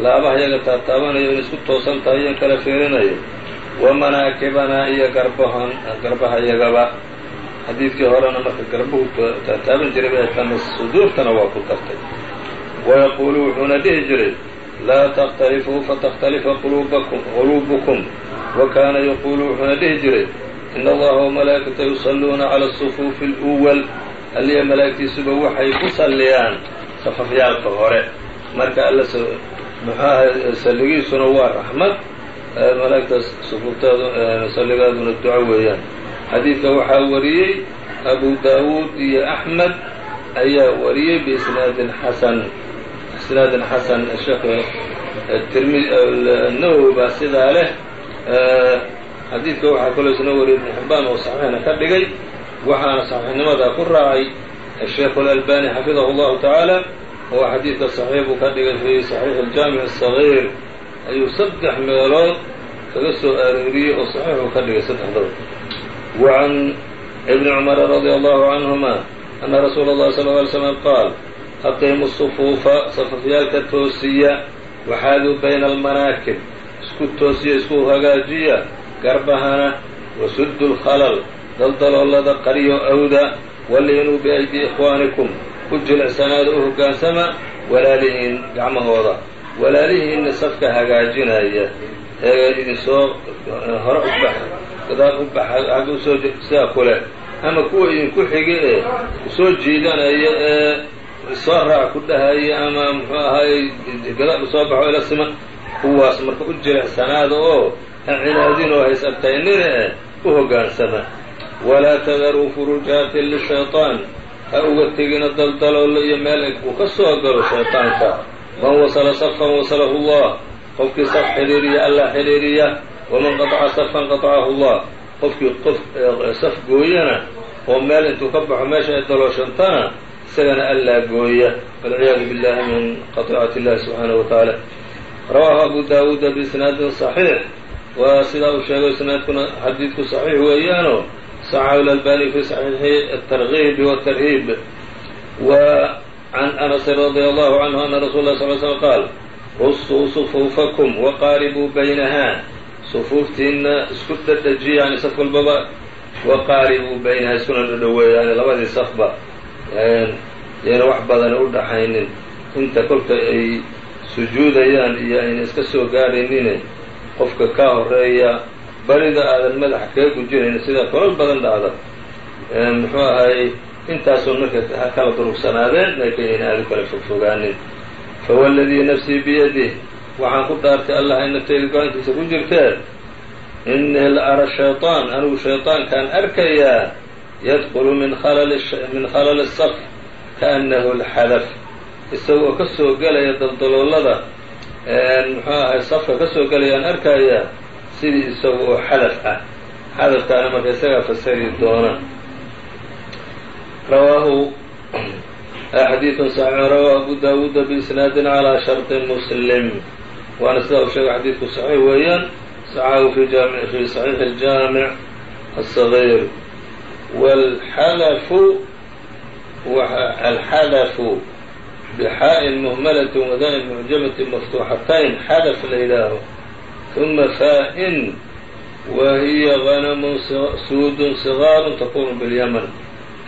Speaker 2: laabaha yaga taataabanaya in isku toosan tahay iyon kala fiirinayo wa manaakibanaa iyo garbahan garbaha yagaba xadiidkii horena marka garbuhu taataaban jiray bay tana suduurtana waa ku dartay wayaquulu wuxuuna dhihi jiray laa takhtalifuu fatakhtalifa quluubukum. Wa kaana yaquulu wuxuuna dhihi jiray in allaha wamalaa'ikata yusalluuna cala asufuufi اluwal alliya malaa'igtiisuba waxay ku salliyaan safafyaalka hore. Marka alla muxuaha salligiisuna waa raxmad malaa'igtaas sufuufteedu salligaaduna duco weeyaan xadiidka waxaa wariyey abu daawuud iyo axmed ayaa wariyey biisnaadin xasan isnaadin xasan sheekh tirmi nawowi baa sidaa leh xadiidka waxaa kaloo isna wariyey ibnu xibbaan oo saxiixna ka dhigay waxaana saxiixnimadaa ku raacay الشheikh الألbاني xafidahu الlahu taعaalى oo xadiidka صaxiix buu ka dhigay fi صaxiix الjaamiع الصغيir ayuu saddex meelood kaga soo arooriyey oo صaxiixuu ka dhigay saddexdaba وعan بn cmr radي الlahu canهuma أna rasuula الlahi صلى اه عlي sلم qaal aqiimu الصفuufa safafyaalka toosiya waxaaduu bayna almanaakib isku toosiya isku hagaajiya garbahana wasudu الkhlل daldaloolada qaryo awda waliinuu biaydi ikhwaanikum ku jilicsanaada u hoggaansama walaalihiin gacmahooda walaalihiinna safka hagaajinaya ee idinsoo hore u bax gadaal u baxa xagga usoo sidaa kule ama kuwa idinku xigi ee usoo jiidanaya ee soo raac ku dhahaya ama muxuu ahaayey gadaal usoo baxo ila siman kuwaas marka u jilicsanaada oo ha cinaadin oo hays adkaynina ee u hoggaansama walaa tadaruu furujaatin lishayطaan ha uga tegina daldaloolo iyo meel uu ka soo galo shayطaanka man wasala safan wasalahu اllah qofkii saf xiriiriya allah xiriiriya waman qataca safan qatacahu allah. Qofkii qof eh, saf gooyana oo meel intuu ka baxo meesha ay daloshantana isagana allaa gooya. Walciyaadu billahi min qatiicati illahi subxaanahu wa tacaala rawaahu abu daawuuda biisnaadin saxiix. Waa sidaa uu sheegay isnaadkuna xadiidku saxiix weeyaano. Saxahu lalbani fi saxiixi atargiib watarhiib wa can anasin radia allahu canhu ana rasuula la sal l slm qaal rusuu sufuufakum waqaaribuu baynaha sufuuftiinna isku dhadhajiya yani saf walbaba waqaaribuu baynaha iskuna dhadhoweeya yani labadii safba yayna wax badan u dhaxaynin inta kolka ay sujuudayaan iyo ayna iska soo gaaraynine qofka kaa horreeya barida aadan madaxa kaga gujinayn sida kolol badan dhacda muxuu ahaayey intaasun marka kala durugsanaadeen laakiin ayna aad u kala fogfogaanin fawaladii nafsii biyadih waxaan ku dhaartay allah ay naftayda go-aankiisa ku jirtee innii la ara shayطaan anigu shayطaankaan arkayaa yadkulu min min khalali saf kaأnnahu lxadaf isagoo ka soo gelaya daldaloolada muxuu ahay safka ka soo gelayaan arkayaa sidii isaga oo xadaf ah xadafkaana marka isagaa fasari doona rawaahu xadiidun صaxiix rawaahu abu daawuuda biisnaadin calىa sharطi muslim waana sidaa uu sheegay xadiidku صaxiix weeyaan saxahu fi jaami fi صaxiix الjaamiع الصغيir wاlxadafu alxadafu bxaa'in muhmalati wadaa'in mucjamati maftuuxatayn xadaf la yidhaaho ثuma faa-in wa hiya غanamun suudun صiغaarun takunu biاlyman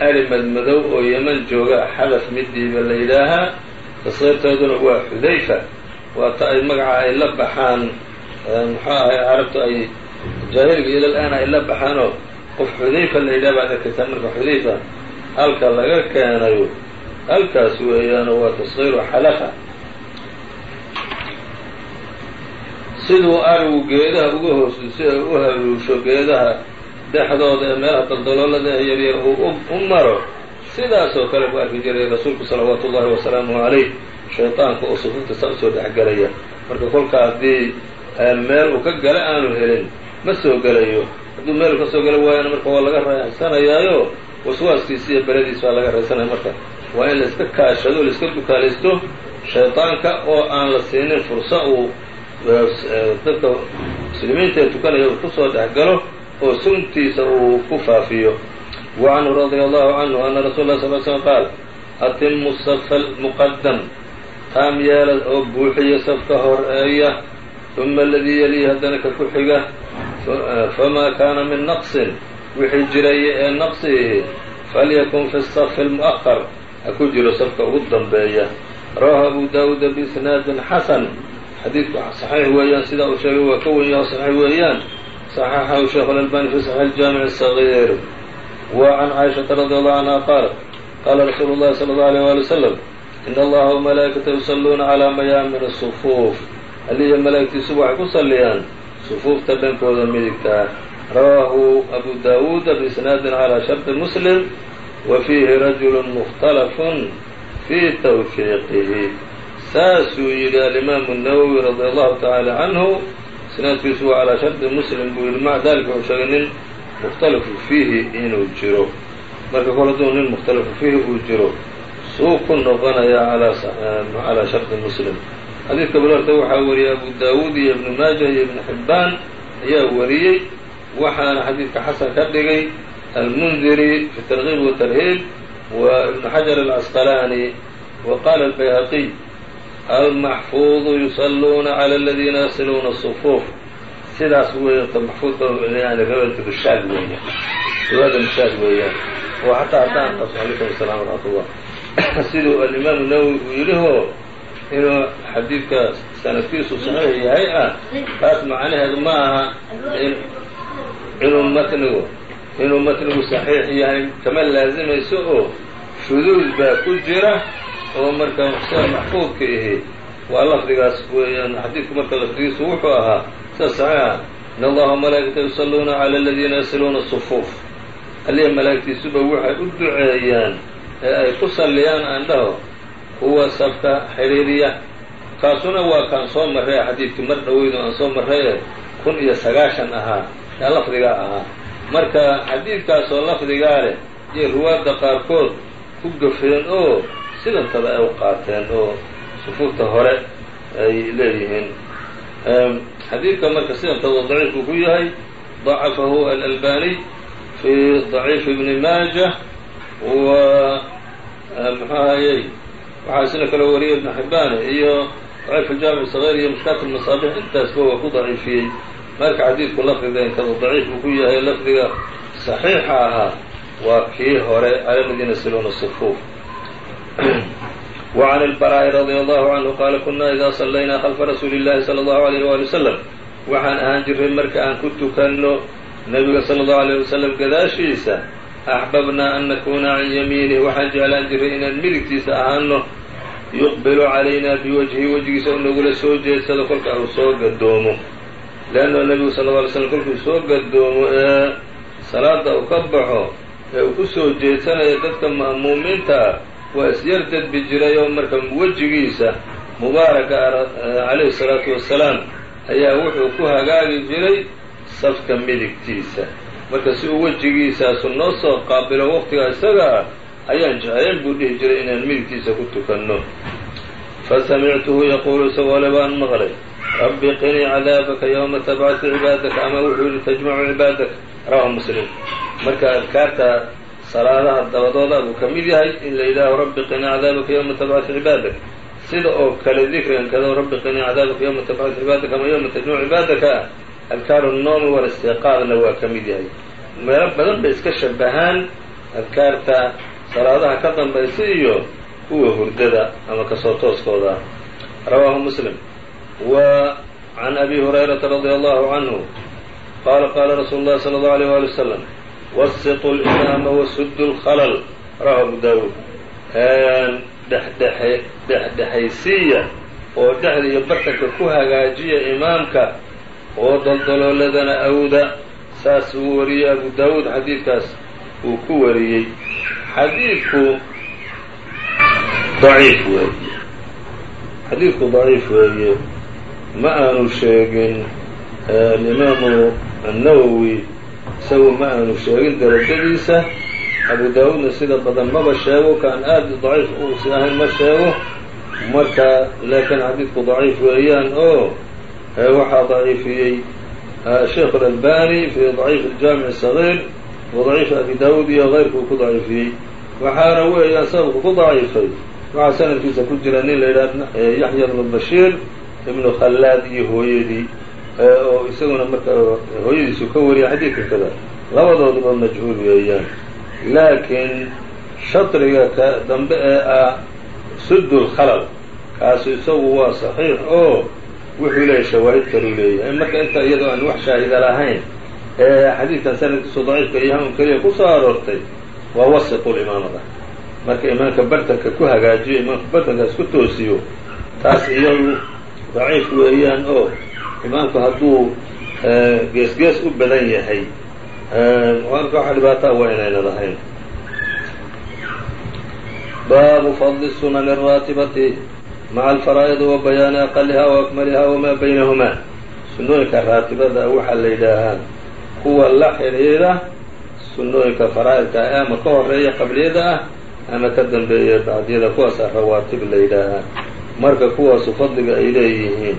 Speaker 2: ari madmadow oo yeman jooga xadaf midiiba la yidhaahaa tasqiirteeduna waa xudayfa. Waata ay magaca ay la baxaan muxuu ahay carabtu ay jaahiliga ila l-aan ay la baxaanoo qof xudayfa la yidhaha baad arkaysaa marka xudayfa halka laga keenayo halkaas weeyaanoo waa tasqiiru xalafa. Siduu arigu geedaha uga hoos si ay u haruusho geedaha dhexdooda ee meelaha daldaloolada ee yaryar uu u maro sidaasoo kale buu arki jiray rasuulku salawaatu ullahi wasalaamuhu calayh shayطaanka oo sufufta saa u soo dhexgelaya marka kolka haddii meel uu ka gala aanu helin ma soo gelayo hadduu meel uu ka soo gala waayana marka waa laga raysanayaayo waswaaskiisa iyo beradiis baa laga raysanaya marka. Waa in laiska kaashado laiska dukaalaysto shayطaanka oo aan la siinin fursa uu dadka muslimiinta ee tukanaya uu ku soo dhex galo oo suntiisa uu ku faafiyo. Wa canhu radia allahu canhu ana rasuul lah sal slm qaal atimu safa almuqadam taam yeela oo buuxiya safka horreeya uma aladii yalihi haddana ka ku xiga famaa kaana min naqsin. Wixii jiraya ee naqsihi falyakun fi safi almu'ahar ha ku jiro safka ugu dambeeya. Rawahu abu daawuuda biisnaadin xasan xadiidku صaxiix weeyaan sidaa uu sheegay waa ka wen yaho صaxiix weeyaan صaxaxahu sheekh اlalbani fi صaxiix اjaamiع الصغيir wa can caaishaةa radi allahu canha qaalat qaala rasuulu اllahi salى اllahu alيه wali wslam in allaha wamalaa'ikatahu yusalluuna calaa mayaamini sufuuf aliya malaa'igtiisuba waxay ku salliyaan sufuufta dhankooda midigtaa rawaahu abu daawuuda biisnaadin calaa sharti muslim wa fiihi rajulu mukhtalafun fii tawfiiqihi saasuu yidhi alimaamu nawowi radia allahu tacaala canhu isnaadkiisu waa calaa sharti muslim buu yidhi maca dalika wuxuu sheegay nin mukhtalafu fiihi inuu jiro. Marka kol hadduu nin mukhtalafu fiihi uu jiro suu ku noqonayaa calaa sharti muslim. Xadiidka balorta waxaa wariyey abu daawuud iyo ibnu maaja iyo ibnu xibbaan ayaa wariyey. Waxaana xadiidka xasan ka dhigay almundiri fi tarkiib watarhiib wa ibnu xajar alcasqalaani wa qaala albayhaqiy almaxfuudu yusalluuna cala aladiina yasiluuna sufuuf sidaas weey maxfuudka yani riwaayat bishaad weeya riwaayada bishaad weeyaan. Oo xataa haddaan alaykum asalaam waraxmatullah siduu alimaamu nawowi uu yidhiho inuu xadiidka sanadkiisu saxiix yahay ah taas macnaheedu ma aha inuu matnigu inuu matnigu saxiix yahay. Kama laazimayso oo shuduud baa ku jira oo marka sida maxfuudka ihi waa lafdigaas weeyaan. Xadiidku marka lafdigiisu wuxuu ahaa sida saxiixa in allaha malaa'ikata yusalluuna cala aladiina yasiluuna sufuuf. Aliya malaa'igtiisuba waxay u duceeyaan ee ay ku salliyaan aandhaho kuwa safka xidhiiriya kaasuna waa kaan soo marray xadiidkii mar dhoweydo aan soo marray ee kun iyo sagaashan ahaa yaa lafdigaa ahaa. Marka xadiidkaasoo lafdigaa leh iyo ruwaadda qaarkood ku gafeen oo sidantada ay u qaateen oo sufuufta hore ay leeyihiin. Xadiidka marka sidantada daciifku ku yahay dacafahu alalbaniy fi daciif ibni maaja wa mxuahayey waxaa isna kaloo wariyay ibnu xibbaane iyo daciif aljaamic sagayr iyo mushkaat almasaabix intaasba waa ku daciifiyey. Marka xadiidku lafdiga inkadu daciif ku yahay lafdiga saxiixa ahaa waa kii hore cala ladiina yasiluuna sufuuf وعn الbrاء رضي الله عنه qال kuna إda صlaynaa خلفa rasuuli الlahi slى الlه عليه وaلي وsلم waxaan ahaan jiray marka aan ku tukanno nebiga slى الlه عليه وsلم gadaashiisa أxbabnaa an nakuna can yamiinih waxaan jeclaan jiray inaan midigtiisa ahaano yuqbilu عalaynaa biwجهi wejigiisa u nagula soo jeedsado kolka uu soo gadoomo leanno nebigu sal اه alay slm kolkuu soo gadoomo ee salaada uu ka baxo ee uu ku soo jeedsanayo dadka ma'muumiinta waa isyar dadbi jiray marka wejigiisa mubaaraka calayhi salaatu wasalaam ayaa wuxuu ku hagaagi jiray safka midigtiisa. Marka si uu wejigiisaasu noo soo qaabilo waqtigaa isaga ah ayaan jeclayn buu dhihi jiray inaan midigtiisa ku tukanno. Fasamictuhu yaquulu isagoo le baan maqlay rabbi qinii cadaabaka yowma tabcasu cibaadaka ama wuxuu yihi tajmacu cibaadaka rawahu muslim. Marka adkaarta salaadaha dabadooda buu ka mid yahay in la yidhaaho rabbi qinii cadaabaka yowma tabcasu cibaadaka. Sida oo kale dikrigan kado rabbi qinii cadaabaka yowma tabcasu cibaadaka ama yowma tajmacu cibaadaka adkaaru noomi istiqaadna waa ka mid yahay. Meelo badan bay iska shabahaan adkaarta salaadaha ka dambaysa iyo kuwa hurdada ama ka soo tooskooda. Rawaahu muslim. Wa can abi hurayrata radia allahu canhu qaala qaala rasuulu llahi sala allahu alيyh wali wasalam wasitu limaama wasudu lkhalal rawahu abu daawuud dhexdhexe dhexdhexaysiiya oo dhexda iyo bartanka ku hagaajiya imaamka oo daldalooladana awda saas uu wariyey abu daawuud xadiidkaas uu ku wariyey xadiidku daciif weeye xadiidku daciif weeye ma aanu sheegin alimaamu annawowi isagu ma aanu sheegin darajadiisa. Abu daawuudna sida badan maba sheego kaan aada daciif uusi ahayn ma sheego. Marka laakiin xadiidku daciif weeyaan oo waxaa daciifiyey sheikh albani fi daciif aljaamic sagiir wa daciif abi daawuud iyo keyrku ku daciifiyey. Waxaana weeyaan sababku ku daciifay waxaa sanadkiisa ku jira nin la yidhaha yaxya ibnu bashiir ibnu khallaad iyo hooyadii oo isaguna marka hooyadiisu ka wariya xadiidka kada labadooduba majhuul weeyaan. Laakiin shadriga ka dambe ee ah sud lkhalal kaasu isagu waa saxiix oo wuxuu leeyahy shawaahid kaluu leeyahay. Marka inta iyadoo aan wax shaahida lahayn ee xadiidkan sanadkiisu daciifka iyo hamun keliya ku soo aroortay waa wasitu limaamada marka imaamka bartanka ku hagaajiyo imaamka bartankaas ku toosiyo taas iyadu daciif weeyaan oo imaamku hadduu gees-gees u badan yahay marka waxa dhibaataa waa inayna lahayn. Baabu fadli sunani الraatibati maca alfaraa'idi wa bayaani aqaliha wa akmaliha wamaa baynahumaa. Sunnooyinka raatibada waxaa la yidhaahaa kuwa la xidhiidha sunnooyinka faraa'idka ah ama ka horreeya qabliyada ah ama ka dambeeya bacdiyada kuwaasa rawaatib la yidhaahaa. Marka kuwaasu fadliga ay leeyihiin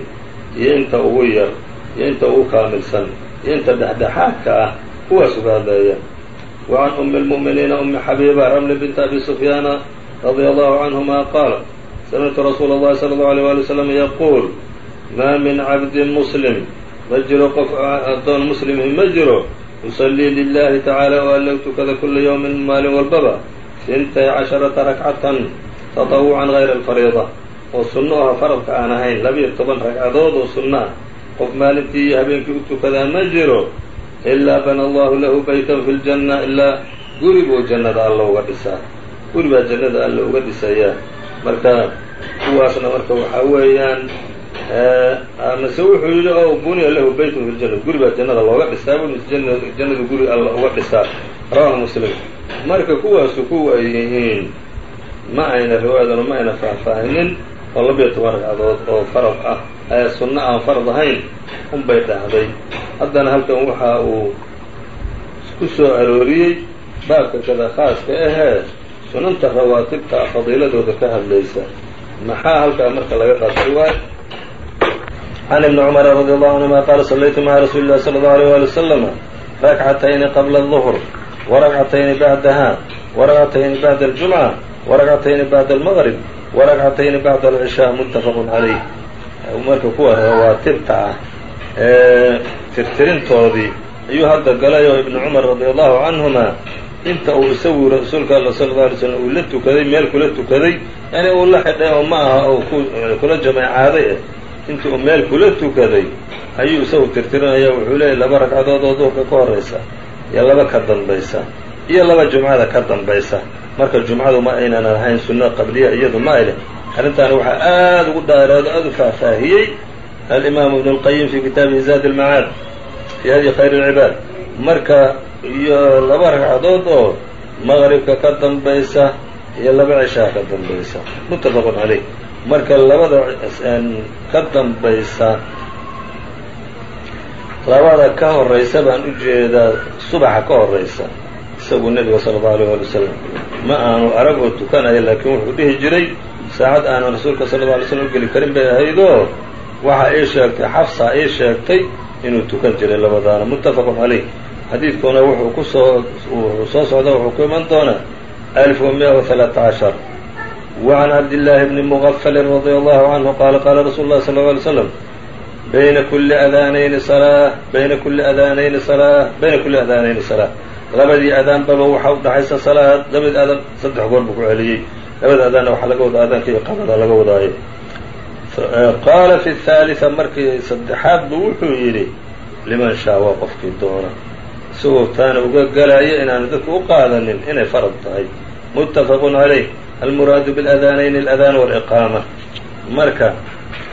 Speaker 2: iyo inta ugu yar iyo inta ugu kaamilsan iyo inta dhexdhexaadka ah kuwaasu ka hadleeya wa can umi اlmu'miniina umi xabiiba ramli binti abi sufyaana radia allahu canhuma qaala samictu rasuula اllahi salى اllahu alيyه wali wslam yaquul maa min cabdin muslim ma jiro qof addoon muslimhi ma jiro yusallii lilahi tacaala oo alla tukada kula yowmin maalin walbaba sintay casharata rakcatan tatawucan gayra alfariida oo sunno aha faradka aan ahayn labiyo toban ragcadood oo sunno ah. Qof maalintii iyo habeenkii u tukadaa ma jiro. Ilaa bana allahu lahu baytan fi ljanna ilaa guri buu jannada alla uga dhisaa. Guri baa jannada alla uga dhisayaa. Marka kuwaasna marka waxaa weeyaan mase wuxuu yidhi o buniya lahu baytun fi ljanna guri baa jannada looga dhisaa jannada guri alla uga dhisaa. Rawahu muslim. Marka kuwaasu kuwa ay yihiin ma ayna riwaayadanu ma ayna faahfaahinin oo labiyo toban ragcadood oo farad ah ee sunno aan farad ahayn unbay dhacday. Haddana halkan waxa uu ku soo arooriyey baabka kada khaaska ahee sunanta rawaatibta fadiiladooda ka hadlaysa. Maxaa halkaa marka laga qaatay waay? Can ibni cumara radi allahu canhuma qaala sallaytu maca rasuuli illahi sala allahu alيyh wali wasalam rakcatayni qabla aduhr waragcatayni bacdaha waragcatayni bacda aljumca waragcatayni bacda almaqrib waragcatayni bacda alcishaa muttafaqun calayh marka kuwa rawaatibta ah ee tirtirintoodii ayuu hadda galay oo ibnu cumar radi allahu canhuma inta uu isagu rasuulka alla sala alla alay slam uu la tukaday meel kula tukaday yani uu la xidhay oo ma aha oo kula jameecaaday eh. Inta uu meel kula tukaday ayuu isagu tirtirinaya wuxuu leeyahy laba ragcadood oo duhurka ka horaysa iyo laba ka dambaysa iyo laba jumcada ka dambaysa marka jumcadu ma aynan ahayn sunno qabliya iyadu ma ayleh arrintaana waxaa aada ugu dhaaraado aada u faahfaahiyey alimaamu ibnu اlqayim fi kitaabihi zaad اlmacaad fi hadyi khayr اlcibaad marka iyo laba ragcadood oo maqribka ka dambaysa iyo laba cishaa ka dambaysa muttafaqun caleyh marka labada ka dambaysa labada ka horaysa baan u jeedaa subaxa ka horaysa isagu nebiga sala allau alيyh ali wasalam ma aanu arag oo tukanaya laakiin wuxuu dhihi jiray saacad aanan rasuulka sala alla alay slam geli karin bay ahaydoo waxa ii sheegtay xafsa ii sheegtay inuu tukan jiray labadaana muttafaqun calayh xadiidkuna wuxuu ku soo wuxuu soo socda wuxuu ku iman doonaa alif wa miya wa cashar wacan cabdillaahi bni mugafalin radia allahu canhu qaala qaala rasuul llahi sal lla alay slam bayna kulli adaanayni salaa bayna kulli adaanayni salaa bayna kulli adaanayni salaa labadii adaanbaba waxaa u dhaxaysa salaad labadi adaan saddex goor buu ku celiyey labada adaanna waxaa laga wadaa adaanka iyo qadada laga wadaayo qaala fi الثaaliثa markii saddexaad buu wuxuu yidhi liman shaawa qofkii doona isagoo taana uga galaya inaanu dadku u qaadanin inay farad tahay muttafaq عalayh almuraadu biاladaanayni اladaan wاliqaama marka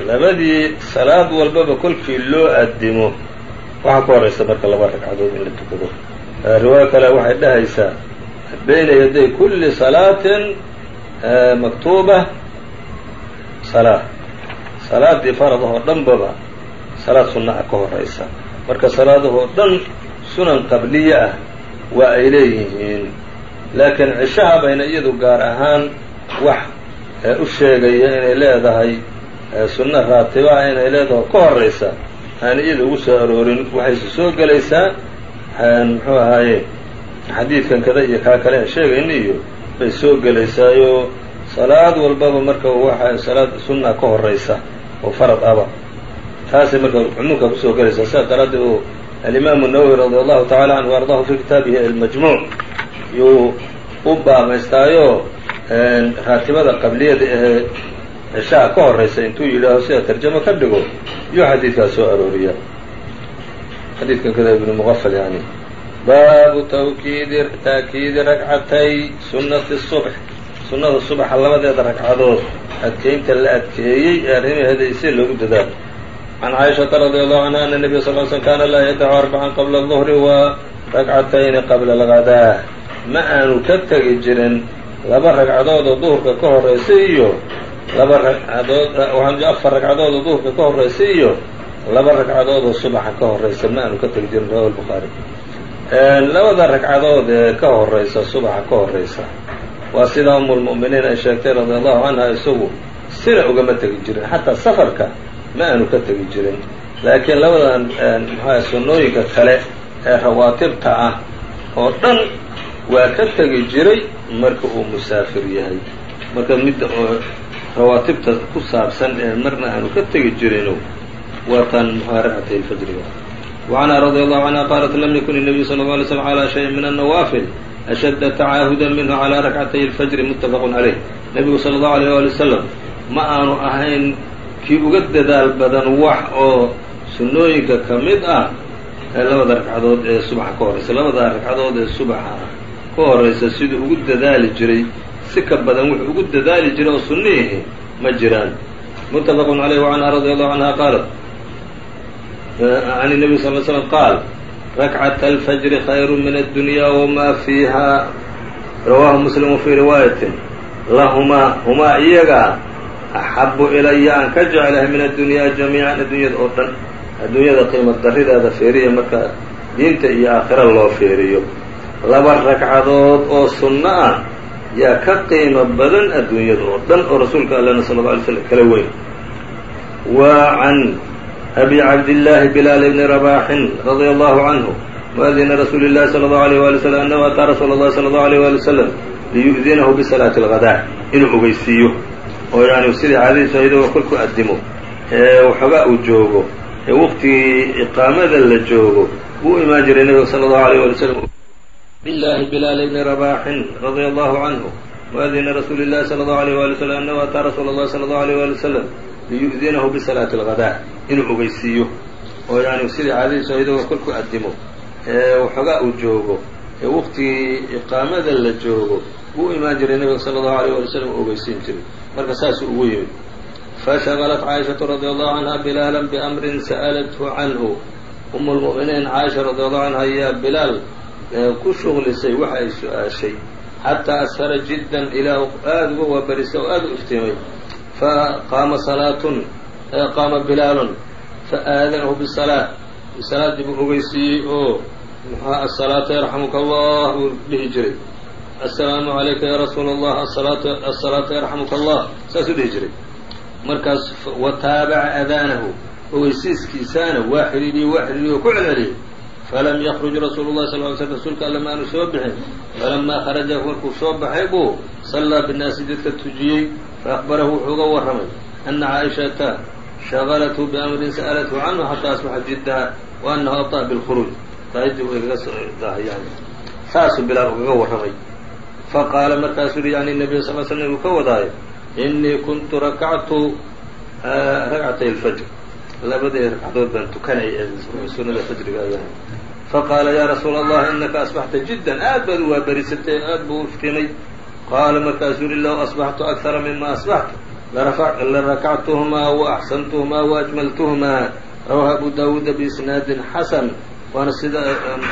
Speaker 2: labadii salaad walbaba kolkii loo addimo waxaa ku horaysa marka laba ragcadood in la tukado riwaayo kale waxay dhahaysaa bayna yaday kuli salaatin maktuuba salaa salaadii faradahoo dhanbaba salaad sunna ah ka horaysa marka salaadahoo dhan sunan qabliye ah waa ay leeyihiin. Laakiin cishaha bayna iyadu gaar ahaan wax u sheegaya inay leedahay sunno raatibaha inay leedahay ka horaysa aan iyada ugu soo aroorin waxayse soo gelaysaa muxuu ahaaye xadiidkan kada iyo kaa kale aan sheegayna iyo bay soo gelaysaayo salaad walbaba marka waxa salaad sunna ka horaysa oo farad aba. Taasay marka cumuumka ku soo gelaysaa sidaas daraaddeed uu alimaamu nawowi radi allahu tacala canhu ardahu fi kitaabihi almajmuuc yuu u baabaystaayo raatibada qabliyada ee cishaha ka horaysa intuu yidhaaho sida tarjamo ka dhigo yuu xadiidkaas soo arooriya xadiidkan kada ibnu muqafal yani. Baabu tawkiidi taakiidi ragcatay sunnati subx sunnada subaxa labadeeda ragcadood adkeynta la adkeeyey ee arrimaheeda isee loogu dadaalo can caishata radi allahu canha ana nebiya sal l slm kaana laa yadacu arbacan qabla duhri wa ragcatayni qabla alqadaa ma aanu ka tegi jirin laba ragcadood oo duhurka ka horraysa iyo laba ragcadood afar ragcadood oo duhurka ka horraysa iyo laba ragcadood oo subaxa ka horraysa ma aanu ka tegi jirin rawahu lbukhaari labada ragcadood ee ka horraysa subaxa ka horraysa waa sidaa umulmu'miniin ay sheegtay radia allahu canha isagu sina ugama tegi jirin xataa safarka ma aanu ka tegi jirin. Laakiin labadan maxaa sunnooyinka kale ee rawaatibta ah oo dhan waa ka tegi jiray marka uu musaafir yahay. Marka midda oo rawaatibta ku saabsan ee marna aanu ka tegi jirino waa tan muhaaracatay lfajriga وعنها رضي الله عنها قالت لم يكن النبي صلى الله عليه وسلم على شيء من النوافل أشد تعاهدا منه على ركعتي الفجر متفق عليه نبgu صلى الله عليه وaلي وسلم ma aanu ahayn kii uga dadaal badan wax oo sunnooyinka ka mid ah ee labada ragcadood ee subaxa ka horraysa labada ragcadood ee subaxa ka horraysa siduu ugu dadaali jiray si ka badan wuxuu ugu dadaali jiray oo sunnihi ma jiraan متفق عليه وعنها رضي الله عنها قالت عن النبي صلى اه عليه وسلم قال ركعة الفجر خير من الدنيا وما فيها رواه مسلم في رواية لهmaa humaa iyaga أxabu ilaya aan ka jeclahay min addunyaa jamiican addunyada oo dhan adduunyada qiimo darideeda feeriya marka diinta iyo aakhira loo feeriyo laba ragcadood oo sunno ah yaa ka qiimo badan adduunyada oo dhan oo rasuulka allena sala lla alay slam kala weyn wa can abi cabdillaahi bilaal bni rabaaxin radia allahu canhu muadina rasuuli llahi sala allahu alayh wali slam annahu ataa rasuula allahi sala allahu alayh wali wasalam liyu'dinahu bisalaati algadaa inuu ogeysiiyo oo yani sidii caadadiisu aydoo kolku addimo ee waxoogaa uu joogo ee waqtigii iqaamada la joogo wuu imaan jiray nebiga sala allahu alayh wali wslam billahi bilaal bni rabaaxin radia allahu canhu muadina rasuuli llahi sala allahu alayh wali wslam annahu ataa rasuula allahi sala allahu alayh wali wasalam liyu'dinahu bisalaati algadaa inuu ogeysiiyo oo yani sidii caadadiisu aydoo kolku addimo ee waxoogaa uu joogo ee waqtigii iqaamada la joogo wuu imaan jiray nebiga sala allahu alayh wali slam u ogeysiin jiray. Marka saasuu ugu yimid. Fashagalat caaishatu radia allahu canha bilaalan biamrin sa'alathu canhu. Umu lmu'miniin caaisha radia allahu canha ayaa bilaal ku shuqlisay waxa ay su'aashay xataa asfara jiddan ilaa aada uga waabarisay oo aada u iftiimay faqaama salaatun qaama bilaalun faaadanahu bisalaa bisalaaddii buu ogeysiiyey oo muxua asalaata yarxamuka allah? Buu dhihi jiray. Assalaamu calayka ya rasuula allah asalaata asalaata yarxamuka allah. Saasuu dhihi jiray. Markaas wa taabaca adaanahu. Ogeysiiskiisaana waa xidhiidhiyey waa xidhiidhiy oo ku celceliyey falam yakruj rasuulu llahi sal ly slm rasuulka alle ma aanu soo bixin falamaa kharaja markuu soo baxay buu sallaa binnaasi dadka tujiyey. Faakbarahu wuxuu uga warramay ana shagalathu biamrin sa'alathu canhu xataa asbaxa jiddaha wa annahu aطa'a bilkhuruuj daahidii way kaga soo daahayaan saasuu bilaal ugaga warramay faqaala markaasuu yihi yani nabiy sal slam uu ka wadaayo inii kuntu rakactu ragcatay alfajr labadii ragcadood baan tukanay ee sunada fajriga ayahay faqaala ya rasuula allah inaka asbaxta jiddan aad baad u waabarisatay aad buu u iftimay qaala markaasuu yihi low asbaxtu akara mima asbaxtu larakactuhumaa waaxsantuhumaa waajmaltuhumaa rawahu abu daawuuda biisnaadin xasan waana sida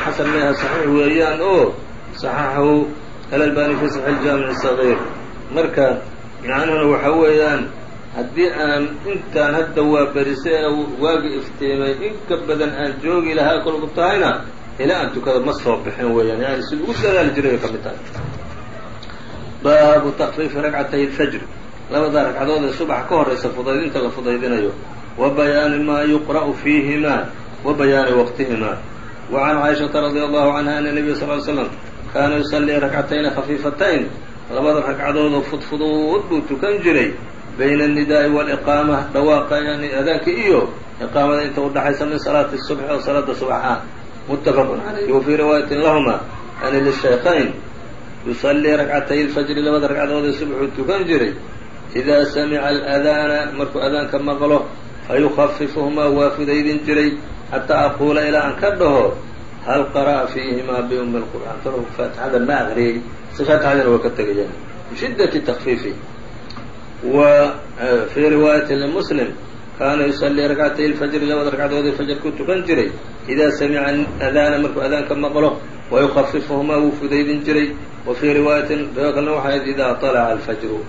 Speaker 2: xasan meha saxiix weeyaan oo saxaxahu alalbani fi saxiix aljaamic sagiir marka macnuhuna waxa weeyaan haddii aan intaan hadda waa berisay ee waagi iftiimay in ka badan aan joogi lahaa kolku tahayna ilaa aan tukada ma soo bixin weeyaan yani sida ugu dadaali jiray bay ka mid tahay baabu takfiifi labada ragcadood ee subax ka horaysa fudaydinta la fudaydinayo. Wa bayaani maa yuqra'u fiihimaa wa bayaani waqtihima wa can caaishata radia allahu canha ana nebiya sal ly slam kaana yusalii rakcatayni khafiifatayn. Labada ragcadoodoo fudfuduud buu tukan jiray. Bayna annidaai waaliqaama dhawaaqa yani adaanka iyo iqaamada inta u dhaxaysa min salaati subxi oo salaada subaxa. Muttafaqun calayhi. Wa fii riwaayatin lahuma yani lishaykhayn yusalii ragcatay alfajri labada ragcadood ee subxuu tukan jiray idaa samica aladaana markuu adaanka maqlo fayukafifuhumaa waa fudaydin jiray xataa aquula ilaa aan ka dhaho hal qara'a fiihimaa biumi اlqur'aan talo faatixada ma aqriyey si faatixadana waa ka tegayaan bishiddati takfiifi wa fii riwaayati limuslim kaana yusallii rakcatay lfajri labada ragcadood ee fajarkuu tukan jiray idaa samica adaana markuu adaanka maqlo wayukafifuhumaa wuu fudaydin jiray wa fii riwaayatin riwaa kalena waxay ahayd idaa طalaca alfajru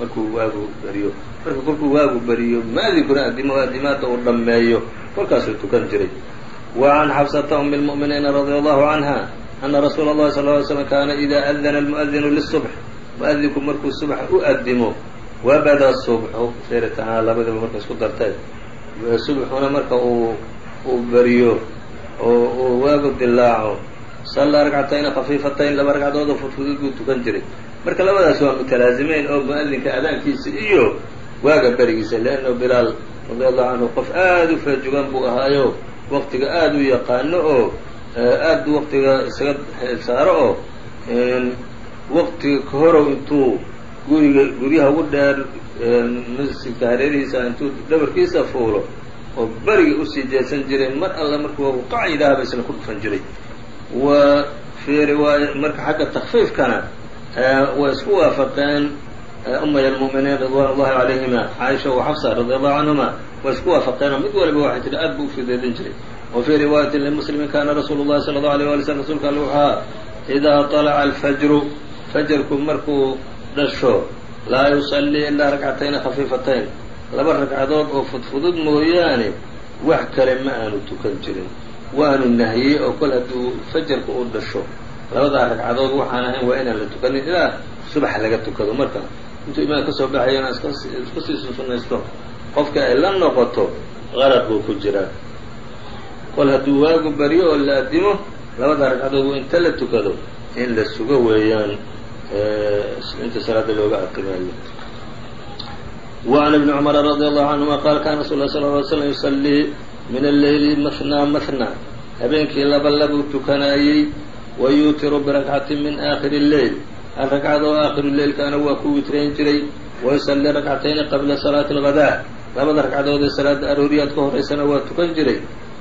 Speaker 2: markuu waagu beriyo marka kolkuu waagu beriyo maadinkuna adimo adimaada uu dhammeeyo kolkaasuu tukan jiray. Wa can xafsata umi اlmu'miniina radia allahu canha ana rasuula اllahi sal ly slm kaana ida adana almu'adinu lisubx mu'adinku markuu subx u adimo wabada subxu feeritahaa labadiba marka isku dartay. Subxuna marka uu uu beriyo oo uu waagu dilaaco sallaa ragcatayni khafiifatayn laba ragcadood oo fudfudud buu tukan jiray. Marka labadaas waa mutalaazimeyn oo mu'adinka adaankiisa iyo waaga berigiisa leanna bilaal radia allahu canhu qof aada u feejugan buu ahaayo waqtiga aada u yaqaano oo aada waqtiga isaga saaro oo waqtiga kahorow intuu guriga guryaha ugu dheer masjidka hareerihiisa intuu dhabarkiisa fuulo oo beriga u sii jeedsan jiray mar alla markuu qac yidhaahaba isna ku dhufan jiray wa fii riwaaya marka xagga takfiifkana way isku waafaqeen umay almu'miniin ridwan ullahi calayhima caaisha wa xafsa radi allahu canhuma way isku waafaqeen oo mid waliba waxay tihi aad buu ufudeedin jiray. Wa fii riwaayati limuslimin kana rasuulu llahi sala allahu alيyh wali slm rasuulka alle wuxuu ahaa idaa طalaca alfajru fajarku markuu dhasho laa yusallii ilaa ragcatayni khafiifatayn laba ragcadood oo fudfudud mooyaane wax kale ma aanu tukan jirin waanu nahiyey oo kol hadduu fajarka u dhasho labadaa ragcadood waxaan ahayn waa inaan la tukanin ilaa subax laga tukado marka intuu imaan kasoo baxayo inaan isku sii sunnaysto qofka ay la noqoto qarad buu ku jiraa kol hadduu waagu baryo oo la addimo labadaa ragcadood waa inta la tukado in la sugo weeyaan inta salaada looga aqimayo وعn بن cمر رضي الله عنهma qال kاna رsul ه صلى اه علي sلم يصليi min alleyli masnaa masnaa habeenkii laba labuu tukanaayey wa yuutiru birakcatin min aakhiri lleyl hal ragcad oo aakhiru leylkaana waa ku witrayn jiray wa yusallii rakcatayni qabla salaati alghadaa labada ragcadood ee salaada arooriyaad ka horeysana waa tukan jiray.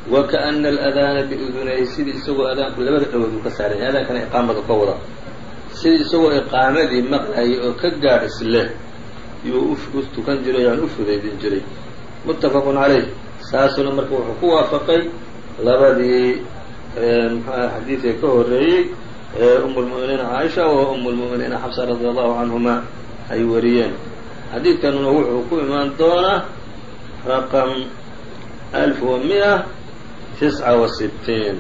Speaker 2: Wa kaana aladaana biudunayhi sidii isagoo adaanku labada dhawood uu ka saaraya adaankana iqaamada ka wada. Sidii isagoo iqaamadii maqlayay oo ka gaadh leh yuu u tukan jiray yani u fudaydin jiray. Muttafaqun calayh saasuna marka wuxuu ku waafaqay labadii mxuah xadiidka ka horeeyey ee um lmu'miniina caaisha oo um lmu'miniina xabsa radia allahu canhuma ay wariyeen. Xadiidkanuna wuxuu ku imaan doonaa raqam alf wa miya tisca wa sittiin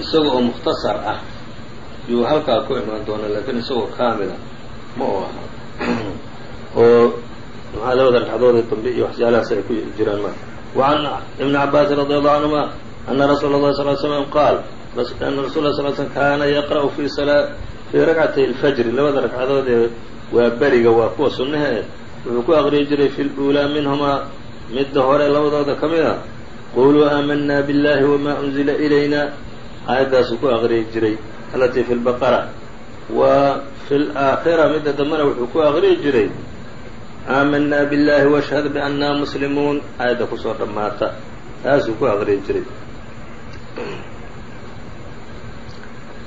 Speaker 2: isaga oo mukhtasar ah yuu halkaa ku imaan doonaa laakiin isagoo kaamila ma oo aha. Oo maxaa labada ragcadoodee dambe iyo waxyaalahaas ay ku jiraan ma. Wacan ibni cabaasin radi allahu canhuma ana rasuula allahi sal slam qaal ana rasul la sl slm kaana yaqra'u fi salaa fii ragcatay alfajri. Labada ragcadood ee waa beriga waa kuwa sunnahe wuxuu ku aqriyi jiray fi lulaa minhumaa midda hore labadooda ka mid ah, a quluu aamanaa biاllahi wamaa unzila ilayna aayaddaasuu ku aqriyi jiray alatii fi lbaqara wa fi laakhira midda dambena wuxuu ku aqriyi jiray aamanaa biاllahi washhad biannaa muslimuun aayadda ku soo dhammaata taasuu ku aqriyi jiray.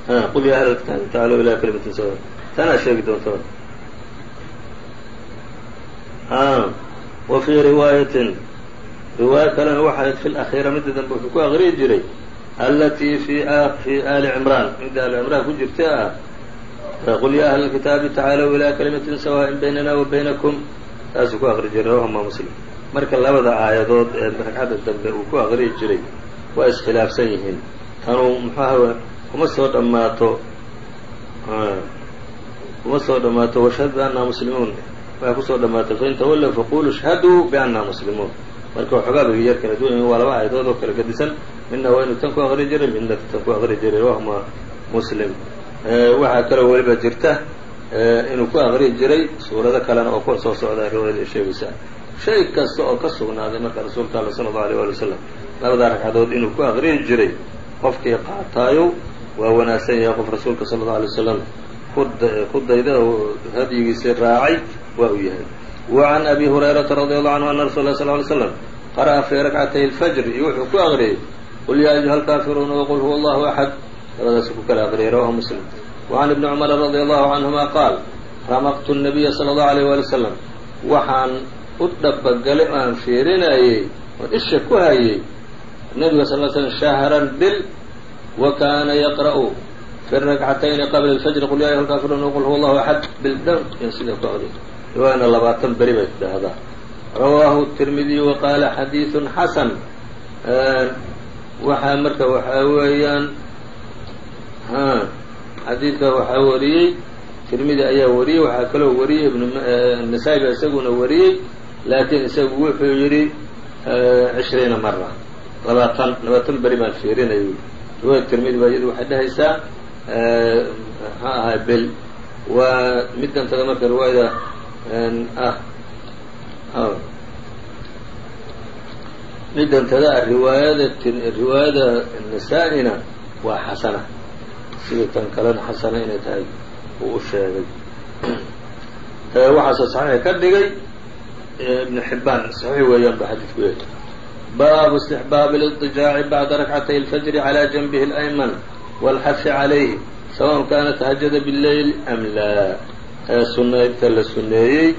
Speaker 2: Qul ya ahla kitaabi tacaalow ilaa kalimatin sawa tanaa sheegi doonta wa fii riwaayatin riwaayo kalena waxay fi lakhiira midda dambe wuxuu ku aqriyi jiray alatii fi ali cimraan midda ali cimraan ku jirta ah qul ya ahla kitaabi tacaalow ilaa kalimatin sawaaءin baynana wa baynakum taasuu ku aqri jiray rawahu ma muslim marka labada aayadood ee ragcadda dambe uu ku aqriyi jiray waa iskhilaafsan yihiin tanuu muxuaha kuma soo dhammaato kuma soo dhammaato washhad biannaa muslimuun waxay ku soo dhammaato fain tawallow faquluu ishhaduu biannaa muslimuun marka waxoogaa bay yar kala duwan waa laba aayadood oo kala gedisan midna waa inuu tan ku aqri jiray midna tan ku aqri jiray. Rahma muslim. Waxaa kaloo weliba jirta inuu ku aqri jiray suurado kalena oo kuwa soo socda riwaayada ay sheegaysaa shay kasta oo ka sugnaaday marka rasuulka alla sala allau alيyه wali wasalam labadaa ragcadood inuu ku aqriyi jiray qofkii qaataayo waa wanaagsan yahay qof rasuulka sala allau alay wasalam ku dayda oo hadyigiisii raacay waa uu yahay وعn أbي هuريرaةa رضي الله عنه أن رsuل اه صل ل سلم qرأa في ركعتي الفجر iyo wuxuu ku أqriyey qل ya أيuهa الكافiruuna وqل huوa الله أحد labadaas ku kala aqriyay rawahu msلم وعn iبن cمر رضي الله عنهma qاal ramqtu النبيa صلى الله عليه وaلي وسلم waxaan u dhabagalay oo aan fiirinayey oon isha ku hayey nebiga sal ل sلم شhهرا bil وkana yqرأ في الركعتين qبل الفجر qل ya أيuهa الكافiruuna وqل huوa الله أحد bildhan sida ku aqriy riwaayana labaatan beri bay tidhaahdaa. Rawaahu tirmidiyu waqaala xadiidun xasan. Waxaa marka waxaa weeyaan xadiidka waxaa wariyey tirmidi ayaa wariyey waxaa kaloo wariyey ibnnasaa-i baa isaguna wariyey laakiin isagu wuxuu yidhi cishriina mara labaatan labaatan beri baan fiirinayay riwaayat tirmidi baa iyadu waxay dhehaysaa maxaa ahay bel waa midan tada marka riwaayada ah midantada ah riwaayada riwaayada nasaa-ina waa xasana sidii tan kalena xasana inay tahay uu u sheegay waxaase saxiix ka dhigay ibn xibaan saxiix weeyaan ba xadiidku yahay baabu istixbaab اlاضطijaaci bacda rakcatay اlfajri calى janbihi اlayman wاlxafi calayhi sawaءn kana tahajada bاleyl am laa sunaynta la suneeyey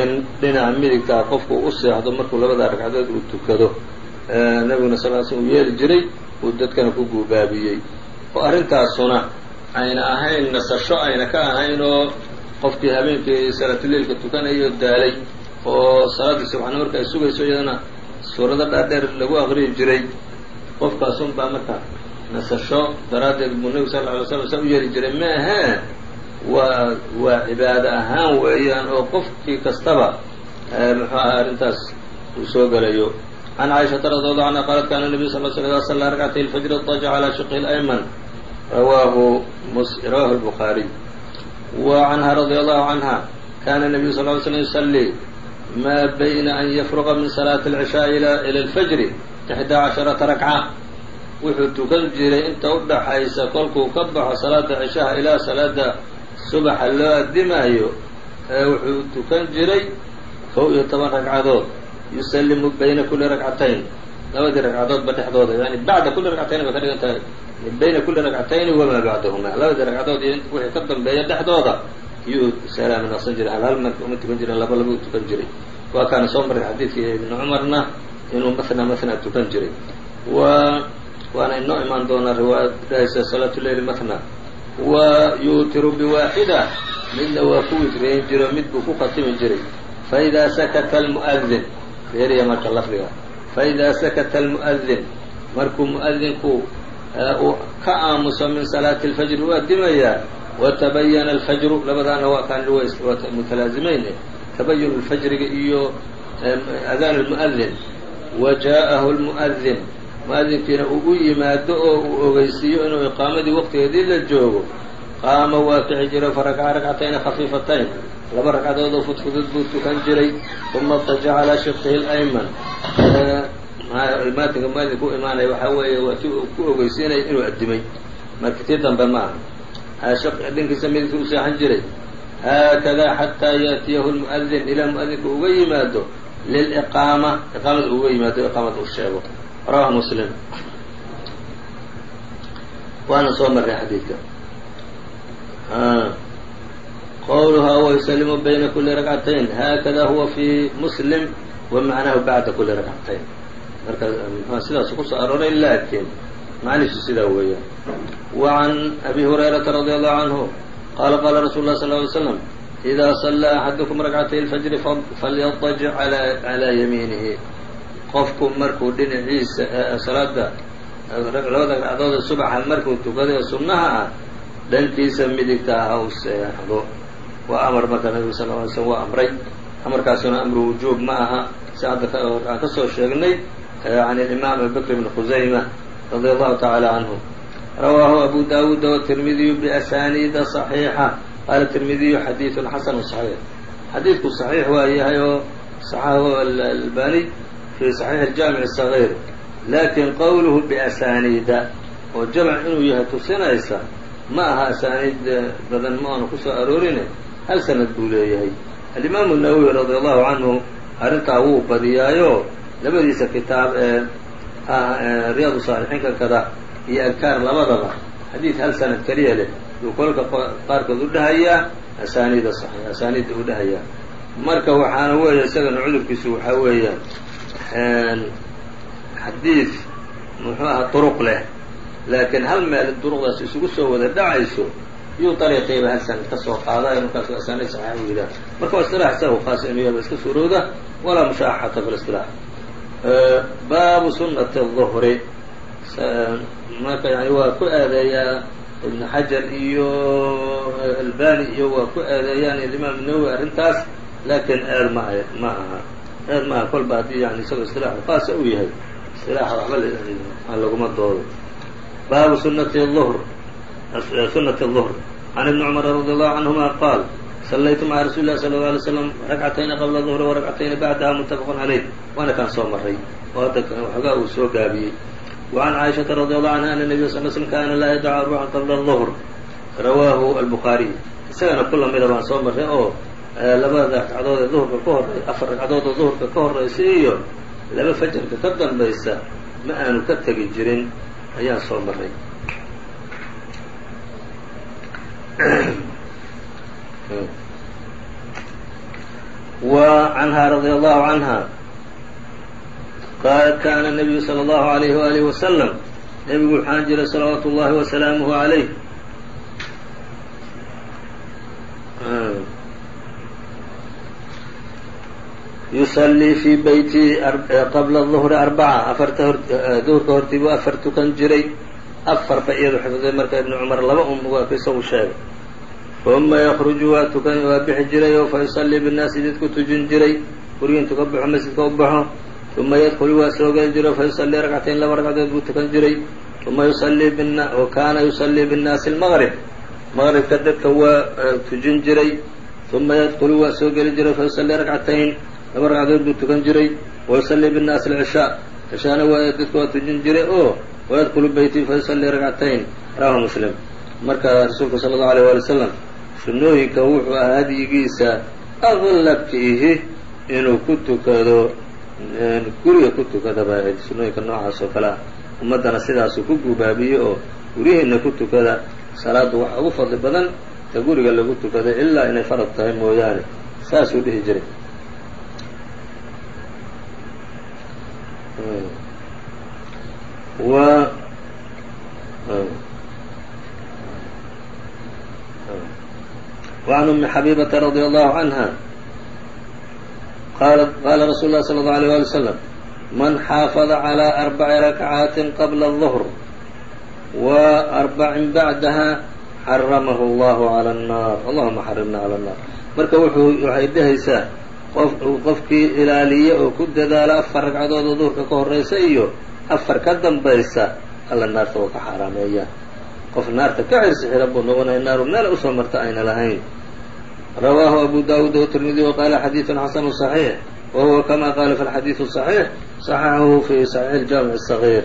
Speaker 2: in dhinaca midigtaa qofku u seexdo markuu labada ragcadood uu tukado. Nabiguna sal l slm uu yeeli jiray uu dadkana ku guubaabiyey. Oo arrintaasuna ayna ahayn nasasho ayna ka ahayn oo qofkii habeenkii salaatuleilka tukanayo daalay oo salaaddii subaxna marka ay sugayso iyadana suurado dhaadheer lagu aqriyi jiray. Qofkaasun baa marka nasasho daraaddeed buu nebigu sal alay slam saa u yeeli jiray. Ma ahee waa waa ahaan weeyaan oo qofkii kastaba muxuaha arrintaas uu soo gelayo can caaishata radiallahu canha qaalat kaana nabiy sal l sl ida sallaa rakcatay lfajr adaja calaa shiqhi اlayman rawaahu rawahu lbukhaariy wa canha radi allahu canha kana nabiyu sal ly slm yusallii ma bayna an yafruqa min salaati alcishaai ila alfajri ixdaa casharata rakca. Wuxuu tukan jiray inta udhaxaysa kolkuu ka baxo salaada cishaha ilaa salaada subaxa loo addimaayo wuxuu tukan jiray kow iyo toban ragcadood. Yusallimu bayna kuli ragcatayn. Labadii ragcadoodba dhexdooda yani bacda kuli ragcatayn bay ka dhigan tahay. Bayna kuli ragcatayni wamaa bacdahuma labadii ragcadood iyo wixii ka dambeeya dhexdooda yuu salaami naqsan jiray. Hal hal uma tukan jirin laba laba u tukan jiray. Waa kaana soo maray xadiidkii ibni cumarna inuu mathna mathna tukan jiray. Wa waana inoo imaan doonaa riwaayad dhahaysa salaatu leyli mathna wa yuutiru biwaaxida midna waa ku witriyin jiro mid buu ku khatimi jiray faidaa sakata almu'adin reeriya marka lafdiga faidaa sakata almu'adin markuu mu'adinku uu ka aamuso min salaati اlfajri waa dimayaa watabayana alfajru labadaana waa kaan mutalaazimeyn tabayun lfajriga iyo adaan lmu'adin wa jaءahu lmu'adin mu'adinkiina uu u yimaado oo uu ogeysiiyo inuu iqaamadii waqtigeedii la joogo qaama waa kici jiray farakaca ragcatayni khafiifatayn. Laba ragcadood oo fudfudud buu tukan jiray. Uma daja calaa shiqihi اlayman maatinka muadinka u imaanaya waxaa weeye waa ti ku ogeysiinaya inuu addimay. Marka tii dambe ma aha. Dhinkiisa mididka u seexan jiray. Haakada xataa yaatiyahu lmu'adin ilaa mu'adinka uga yimaado liliqaama iqaamada uga yimaado iqaamada u sheego rawahu muslim. Waana soo marray xadiidka. Qowluha wayusalimu bayna kuli ragcatayn haakada huwa fi muslim wa macnahu bacda kuli ragcatayn marka mxua sidaas ku soo arooray laakiin macnihiisu sidaa weeyaan wa can abi hurayrata radi allahu canhu qaala qaala rasul lah sal ly slam idaa sallaa axadukum rakcatay اlfajri falyadajic calaa yamiinihi qofku markuu dhinaciisa salaada labada ragcadood ee subaxa markuu tukaday ee sunnaha ah dhankiisa midigta ha u seexdo waa amar marka nabigu sal ly slm waa amray amarkaasuna amru wujuub ma aha si hadda aan ka soo sheegnay can imaam abi bakr bn khusayma radi allahu tacaala canhu rawaahu abu dawuuda wtirmidiyu biasaniida صaxiixa qaala tirmidiyu xadiiثun xasanu صaxiix xadiidku صaxiix waa yahay oo صaxahu albani fi صaxiix اjaamic الصaغيir lakin qowluhu biasaniida oo jamc inuu yahay tusinaysa ma aha asaaniid badan ma aanu kusoo aroorine hal sanad buu leeyahay alimaamu nawowi radi allahu canhu arrintaa wuu badiyaayo labadiisa kitaab ee ah riyaadu saalixiinka kada iyo adkaar labadaba xadiid hal sanad keliya leh yuu kolka qaarkood u dhahayaa asaaniida saxiix asaaniidda u dhahayaa marka waxaana weeya isagana cudurkiisu waxaa weeyaan xadiid muxuu aha duruq leh laakiin hal meel duruqdaas isugu soo wada dhacayso yuu dariiqiiba hal sanad ka soo qaadayo markaasu asaaniid saxiix u yidhaah marka waa istilaax isaga khaas inuu yaba iska suurowda walaa mushaaxata fi listilaax baabu sunati الظhri marka yani waa ku eedeeyaa ibn xajar iyo albani iyo waa ku eedeeyaan imaam nawowi arrintaas laakiin eed ma ma aha eed ma aha kolba haddii yani isagoo istilaax khaasa uu yahay istilaaxa waxba aan laguma doodo baabu sunati hr sunati الظhr can ibni cumar radi allahu canهuma qaal sallaytu maca rasuuli lah sala اla alay slam rakcatayni qabla ظhri warakcatayni bacdaha mutafaqun calayh waana kaan soo maray oo hadda waxoogaa uu soo gaabiyey وعn caaشhaةa radي allahu canha ana النabiy sal slm kana laa yadacu arbacan qabla الظhr rawaahu albukhaariy isagana ku lamida baan soo marray oo labada ragcadood ee duhurka ka horey afar ragcadood oo duhurka ka horeysa iyo laba fajarka ka danbaysa ma aanu ka tegi jirin ayaan soo maray. Wa canhaa radia allahu canha qaalat kaana nabiyu sala allahu alayhi waalih wasalam nebigu waxaan jiray salawaatu اllahi wasalaamuhu alayh. Yusallii fii beyti qabla ظhri arbaca afarta duhurka hortii buu afar tukan jiray afarba iyadu xifday marka ibnu cumar laba un waa isagu sheegay uma yakruju waa tukan waa bixi jiray oo fayusallii binnaasi dadku tujin jiray gurigi intuu ka baxo masjidka u baxo uma yadkulu waa soo geli jiray fayusallii ragcatayn laba ragcadood buu tukan jiray uma yusallii bna wa kaana yusallii binnaasi almaqrib maqribka dadka waa tujin jiray uma yadkulu waa soo geli jiray fayusallii ragcatayn laba ragcadood buu tukan jiray wayusallii binnaasi alcishaa cishaana waa dadka waa tujin jiray oo wayadkulu beyti fayusallii ragcatayn rawahu muslim. Marka rasuulku sala allahu alيyh waali wasalam sunnooyinka wuxuu ahaa hadyigiisa aqlabkiihi inuu ku tukado guriga ku tukada baa ahayd sunnooyinka noocaas oo kale ah. Ummaddana sidaasuu ku gubaabiyey oo guryihiina ku tukada salaaddu waxa ugu fadli badan ta guriga lagu tukada ilaa inay farad tahay mooyaane. Saasuu dhihi jiray وعn أmi xabيبةa رadي الله عanهa qala rasuل الlah slى الlه عليه وaلي وsلم man xaaفظa عlى أربع ركعاaت qبla الظهر وأربع baعdaha xarmh الlه عlى الناr اllهma xrimna عlى الناr marka waxay dhehaysaa qofkii ilaaliye oo ku dadaala afar ragcadood oo duhurka ka horeysa iyo afar ka dambaysa alla naarta oo ka xaaraameeya qof naarta ka cirsi xiran buu noqonaya naaru meel usoo marta ayna lahayn rawaahu abu dawuud wtirmidi waqaala xadiiثun xasanu صaxiix wa huwa kama qaala fi xadiiث صaxiix صaxaxahu fi صaxiix اjaamiع الصغيir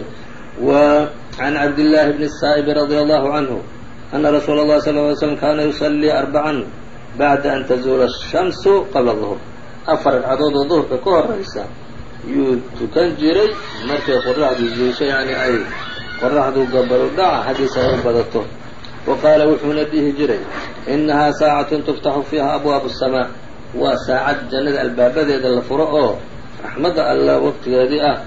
Speaker 2: wa can cabdillaahi bni الsaaئب radي allahu canhu ana rasuula اllahi sal ly slm kana yusalii arbacan bacda an tazuula الshamsu qabla ظhr afar ragcadood oo duhurka ka horeysa yuu tukan jiray. Markay qoraxdu zuusho yani ay qoraxdu gabaru dhaca xaggiisa ay u badato. Wa qaala wuxuuna dhihi jiray innahaa saacatun tuftaxu fiiha abwaabu الsamaa waa saacad jannada albaabadeeda la furo oo raxmadda alla waqtigeedii ah.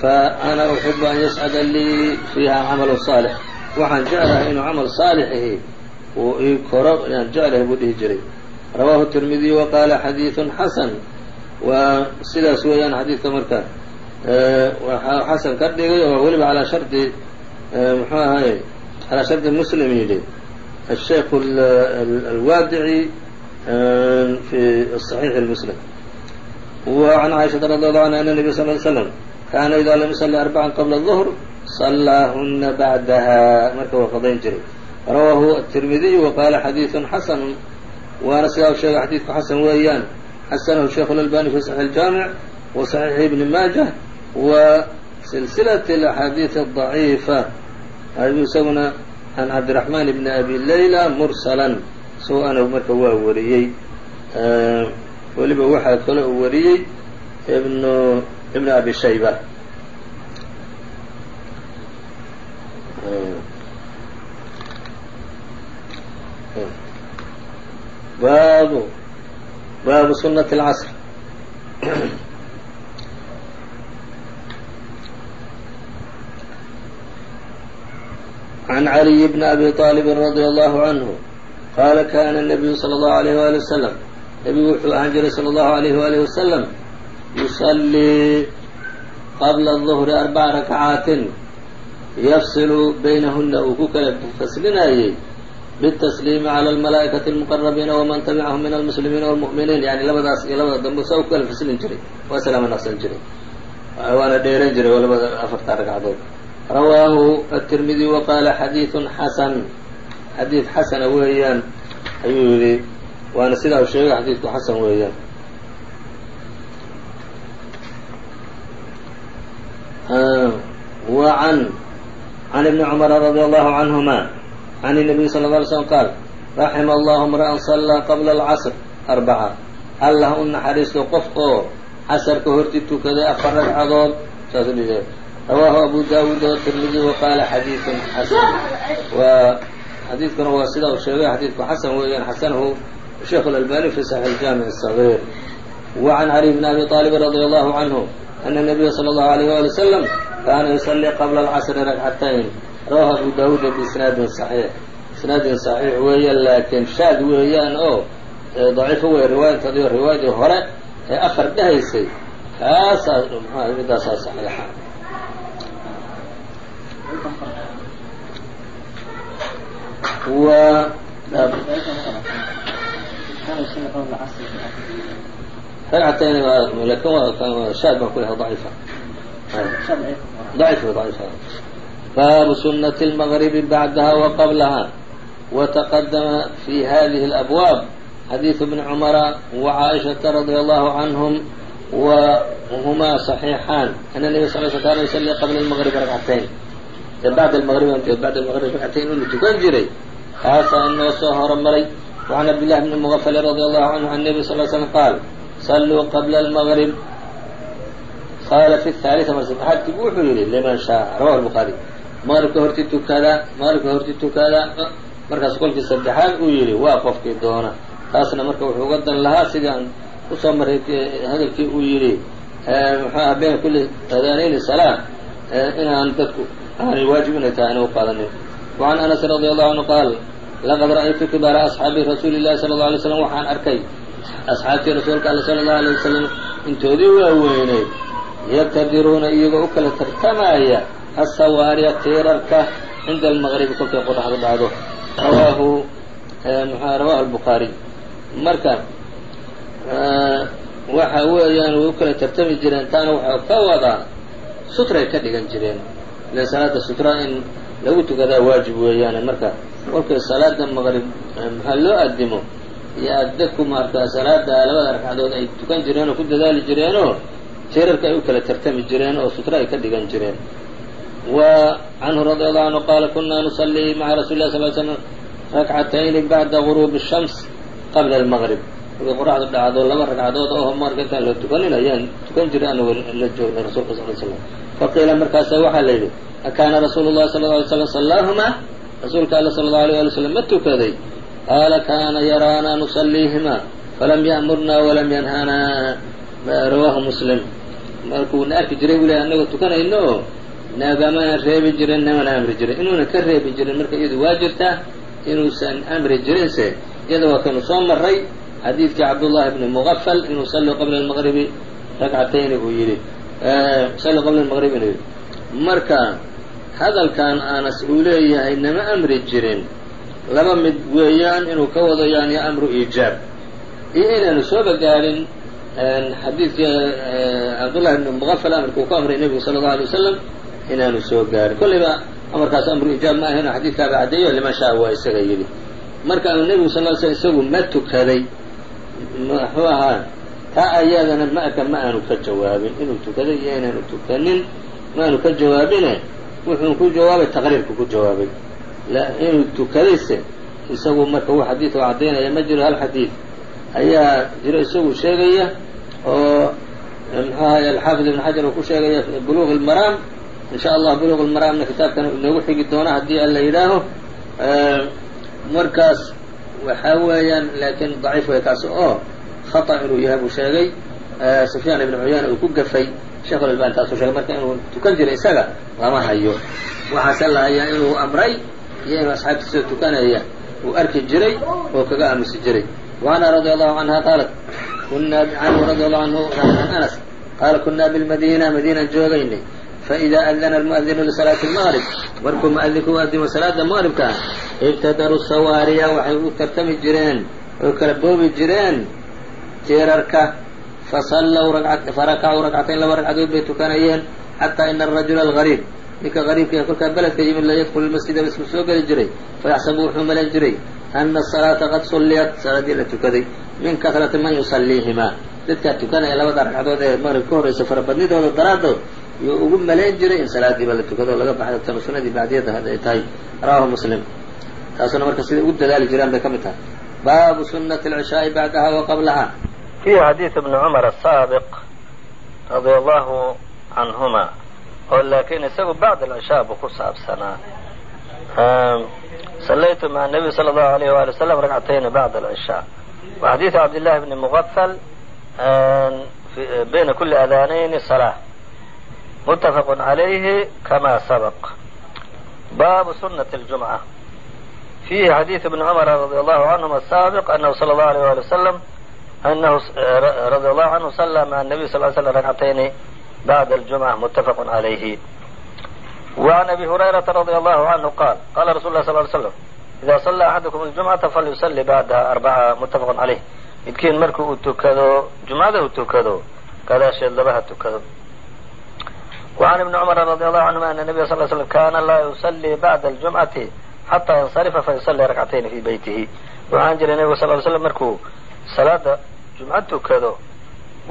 Speaker 2: Fa ana uxibu an yascada lii fiiha camalu saalix. Waxaan jeclahay inuu camal saalixahi uu ii koro yaan jeclahay buu dhihi jiray rawaahu tirmidiy wa qaala xadiiثun xasan waa sidaas weeyaan xadiidka marka waxaa xasan ka dhigay oo weliba calaa shardi muxuu ahay calaa shardi muslim yidhi الsheikh alwaadici fi صaxiix muslim وعan caaishaةa radi allahu anha ana النabiy sal ly slam kaana ida lam yusalli arbacan qabla الظhr صalaahuna bacdaha marka waa qadayn jiray rawaahu الtirmidiy waqaala xadiiثu xasan waana sidaa u sheegay xadiidku xasan weeyaan xasanahu sheikh اlalbani fi صaxiix اjaamiع wa صaxiix ibni maajah wa silsilaة اlaxaadiiث الضaciifa ayuu isaguna can cabdiraxmaan bni abi layla mursala isagoo ana marka waa wariyey weliba waxaa kale uu wariyey ibnu ibnu abi shayba baabu baabu sunati اlcasr can caliy bni abi طaalibin radia allahu canhu qaala kaana nabiyu sala allahu alayh waali wasalam nebigu wuxuu ahaan jiray sala allahu alayh waalih wasalam yusallii qabla duhri arbaca rakacaatin yafsilu baynahuna uu ku kala faslinaayey bالتسليم عlى الملaaئكaةi المqربيiن وmaن تبعهم min المسلمiiن والمؤمiنiin yani labadaas iyo labada dambe saa u kala faslin jiray waa salaama naqsan jiray waana dheeran jiray oo labada afarta ragcadood rawaahu التirmidي وqاala xadيiث xasn xadiid xasana weeyaan ayuu yihi waana sidaa uu sheegay xadiidku xasan weeyaan wa can can ibni cumara radi allahu canhuma can الnabiy sala lla alay slm qaal raxima allahu mra'an sallaa qabla alcasr arbaca allah u naxariisto qof oo casarka horti tukaday afar ragcadood saas dhihe rawaahu abu daawuud oo tirmidi wa qaala xadiidun xasan waa xadiidkuna waa sida uu sheegay xadiidku xasan weeyaan xasanahu sheikh اlalbani fi saxix اjaamic الصغيir wa can cali bn abi طaalib radi allahu canhu ana الnabiya salى اllahu alayh wali wasalam kaana yusalii qabla alcasri ragcatayn rawahu abu daawuuda biisnaadin saxiix. Isnaadin saxiix weeye laakiin shaad weeyaan oo daciifo wey riwaayantadii riwaayadii hore ee afar dhahaysay kaasaa midaasaa saxiixa. Ragcatayn laakiin shaad baan ku lehay daciifa. Daciif baabu sunaة الmغribi baعdaha وqبlaha وتqdma في hadiه الأbwاab xadiiث بن cmra وcaaئشhaةa رadي الله عanهm وhma صaحيixaan أن النبي صل sl kاna يصلي qبla المغرب رagcatayn bعd المغرب bعd المغرب ragcatayn inu tukan jiray kaasaa inoo soo horomaray وعn cabdاللahi بn مغفل رadي الله عanه عن النبي صل sلم qاal صlوu qبla المغرب qaala في الثالثة mar saddexaadkii wuxuu yihi لman شhaaء rawaه الbخaarي maqribka horti tukada maqribka horti tukada markaas kolkii saddexaad uu yidhi waa qofkii doona. Taasna marka wuxuu uga dan lahaa sidaan aan u soo maray eh, hadalkii uu yidhi eh, muxuu aha bayna kulli adaanayni salaa eh, inaan dadku aanay waajib inay tahay ana u wacan anas radi allahu canhu qaal laqad ra'aytu kibaara asxaabi rasuuli illahi sala alla alay slam waxaan arkay asxaabtii rasuulka alle sala allahu alay wasalam intoodii waaweynay yabtadiruuna iyagoo u kala tartamaya asawaariya tiirarka cinda almaqribi kolkay qoraxdu dhacdo rawaahu rawahu الbukhaariy marka waxa weeyaan way u kala tartami jireen taana waxaa ka wadaa sutray ka dhigan jireen ile salaada sutra in lagu tukadaa waajib weeyaane marka kolkay salaada maqrib maxaa loo adimo iyo dadku marka salaada labada ragcadood ay tukan jireen oo ku dadaali jireenoo tiirarka ay u kala tartami jireen oo sutra ay ka dhigan jireen wa canhu radi allahu canhu qaala kunaa nusalii maca rasuli lah sal l slam rakcatayni bacda guruubi الshams qabla almaqrib markay qoraxdu dhacdo laba ragcadood oo marka intaan la tukanin ayaan tukan jiray anagoo la joognay rasulka sal l slam faqiila markaasa waxaa la yidhi akaana rasuulu llahi sala lla alay slam sallaahuma rasuulka alla sala allahu alayh ali slam ma tukaday qaala kaana yaraana nusaliihima falam ya'murna walam yanhanaa rawaahu muslim markuuna arki jiray ley annagoo tukanayno oo nagamana reebi jirin namana amri jirin. Inuuna ka reebi jirin marka iyadu waa jirtaa inuusan amri jirinse iyada waa kaynu soo maray xadiidkii cabdullahi bni muqafal inuu salluu qabla almaqribi ragcatayni uu yidhi. Salluu qabla almaqrib inuu yidhi. Marka hadalkan anas uu leeyahay nama amri jirin. Laba mid weeyaan inuu ka wado yani amru iijaab iyo inaanu sooba gaadhin xadiidkii cabdullahi bni muqafal amarka uu ka amray nebigu sala allau alay wasalam inaanu soo gaarin. Kollayba amarkaas amru ijaab ma ahayn xadiidkaaba caddeeyo liman shaa waa isaga yidhi. Marka nebigu sal l slam isagu ma tukaday muxuu ahaa taa ayadana ma-ka ma aanu ka jawaabin. Inuu tukaday iyo inaanu tukanin ma aanu ka jawaabine wuxuu ku jawaabay taqriirku ku jawaabay. Inuu tukadayse isagu marka uu xadiidka caddaynaya ma jiro hal xadiid
Speaker 3: ayaa jiro isagu sheegaya oo mxuu ahay alxaafid ibn xajar uu ku sheegaya buluq اlmaraam in sha allahu buluq lmaraamna kitaabkan inoogu xigi doona haddii alla yidhaaho. Markaas waxaa weeyaan laakiin daciif way kaasi oo khata inuu yahay buu sheegay. Sufyaan ibnu cuyaana uu ku gafay. Sheekhulalbani taasuu sheegay marka inuu tukan jiray isaga lama hayo. Waxaase la hayaa inuu amray iyo inuu asxaabtiisa tukanaya. Uu arki jiray oo kaga aamusi jiray. Waana radi allahu canha qaalat kunaa anhu radi allahu anhu an anas qaala kunaa bilmadiina madiina joogaynay faidaa adana almuadinu lisalaati lmaqrib markuu muadinku u adimo salaada maqribka ibtadaru sawaariya waxay u tartami jireen oo kala boobi jireen jeerarka fasallow farakacuu ragcatayn laba ragcadood bay tukanayeen xataa ina arajula algariib ninka qariibka ee kolkaa beledka yimid la yadkulu lmasjidaba isku soo geli jiray fayaxsabu wuxuu malayn jiray ana asalaata qad sulliyat salaaddii la tukaday min kasrati man yusalliihimaa dadkaa tukanaya labada ragcadood ee maqrib ka horraysa farabadnidooda daraaddood yuu ugu malayn jiray in salaadiiba la tukado laga baxdo tan sunadii bacdiyada hadday tahay. Rawahu muslim. Taasuna marka siday ugu dadaali jiraan bay ka tahay. Baabu sunati alcishaai bacdaha wa
Speaker 2: fii xadiid ibni cumar asaabiq radia allahu canhuma oo laakiin isagu bacda alcishaa buu ku saabsanaa. Sallaytu maca nabiy sala allahu alayh waali wasalam ragcatayni bacda alcishaa wa xadiidu cabdillahi bni muqafal bayna kulli adaanayni salaa متفق عليه كما سبق باب سنة الجمعة فيه حديث ابن عمر رضي الله عنهما السابق أنه صلى الله عليه وسلم أنه رضي الله عنه صلى النبي صلى الله عليه وسلم ركعتين بعد الجمعة متفق عليه وعن أبي هريرة رضي الله عنه قال قال رسول الله صلى الله عليه وسلم إذا صلى أحدكم الجمعة فليصلي بعدها أربعة متفق عليه midkiin markii uu tukado jumcada uu tukado gadaasheed labaha tukado وعن ابن cمر رضي الله عنهma أن النبي صل ل سلم kاna laa يصلي بعد الجuمعaةi حتى ينصرفa فيصلي ركعتين في بيته waxaan jiray نبgu صل ل سلم markuu salaada جuمco tukado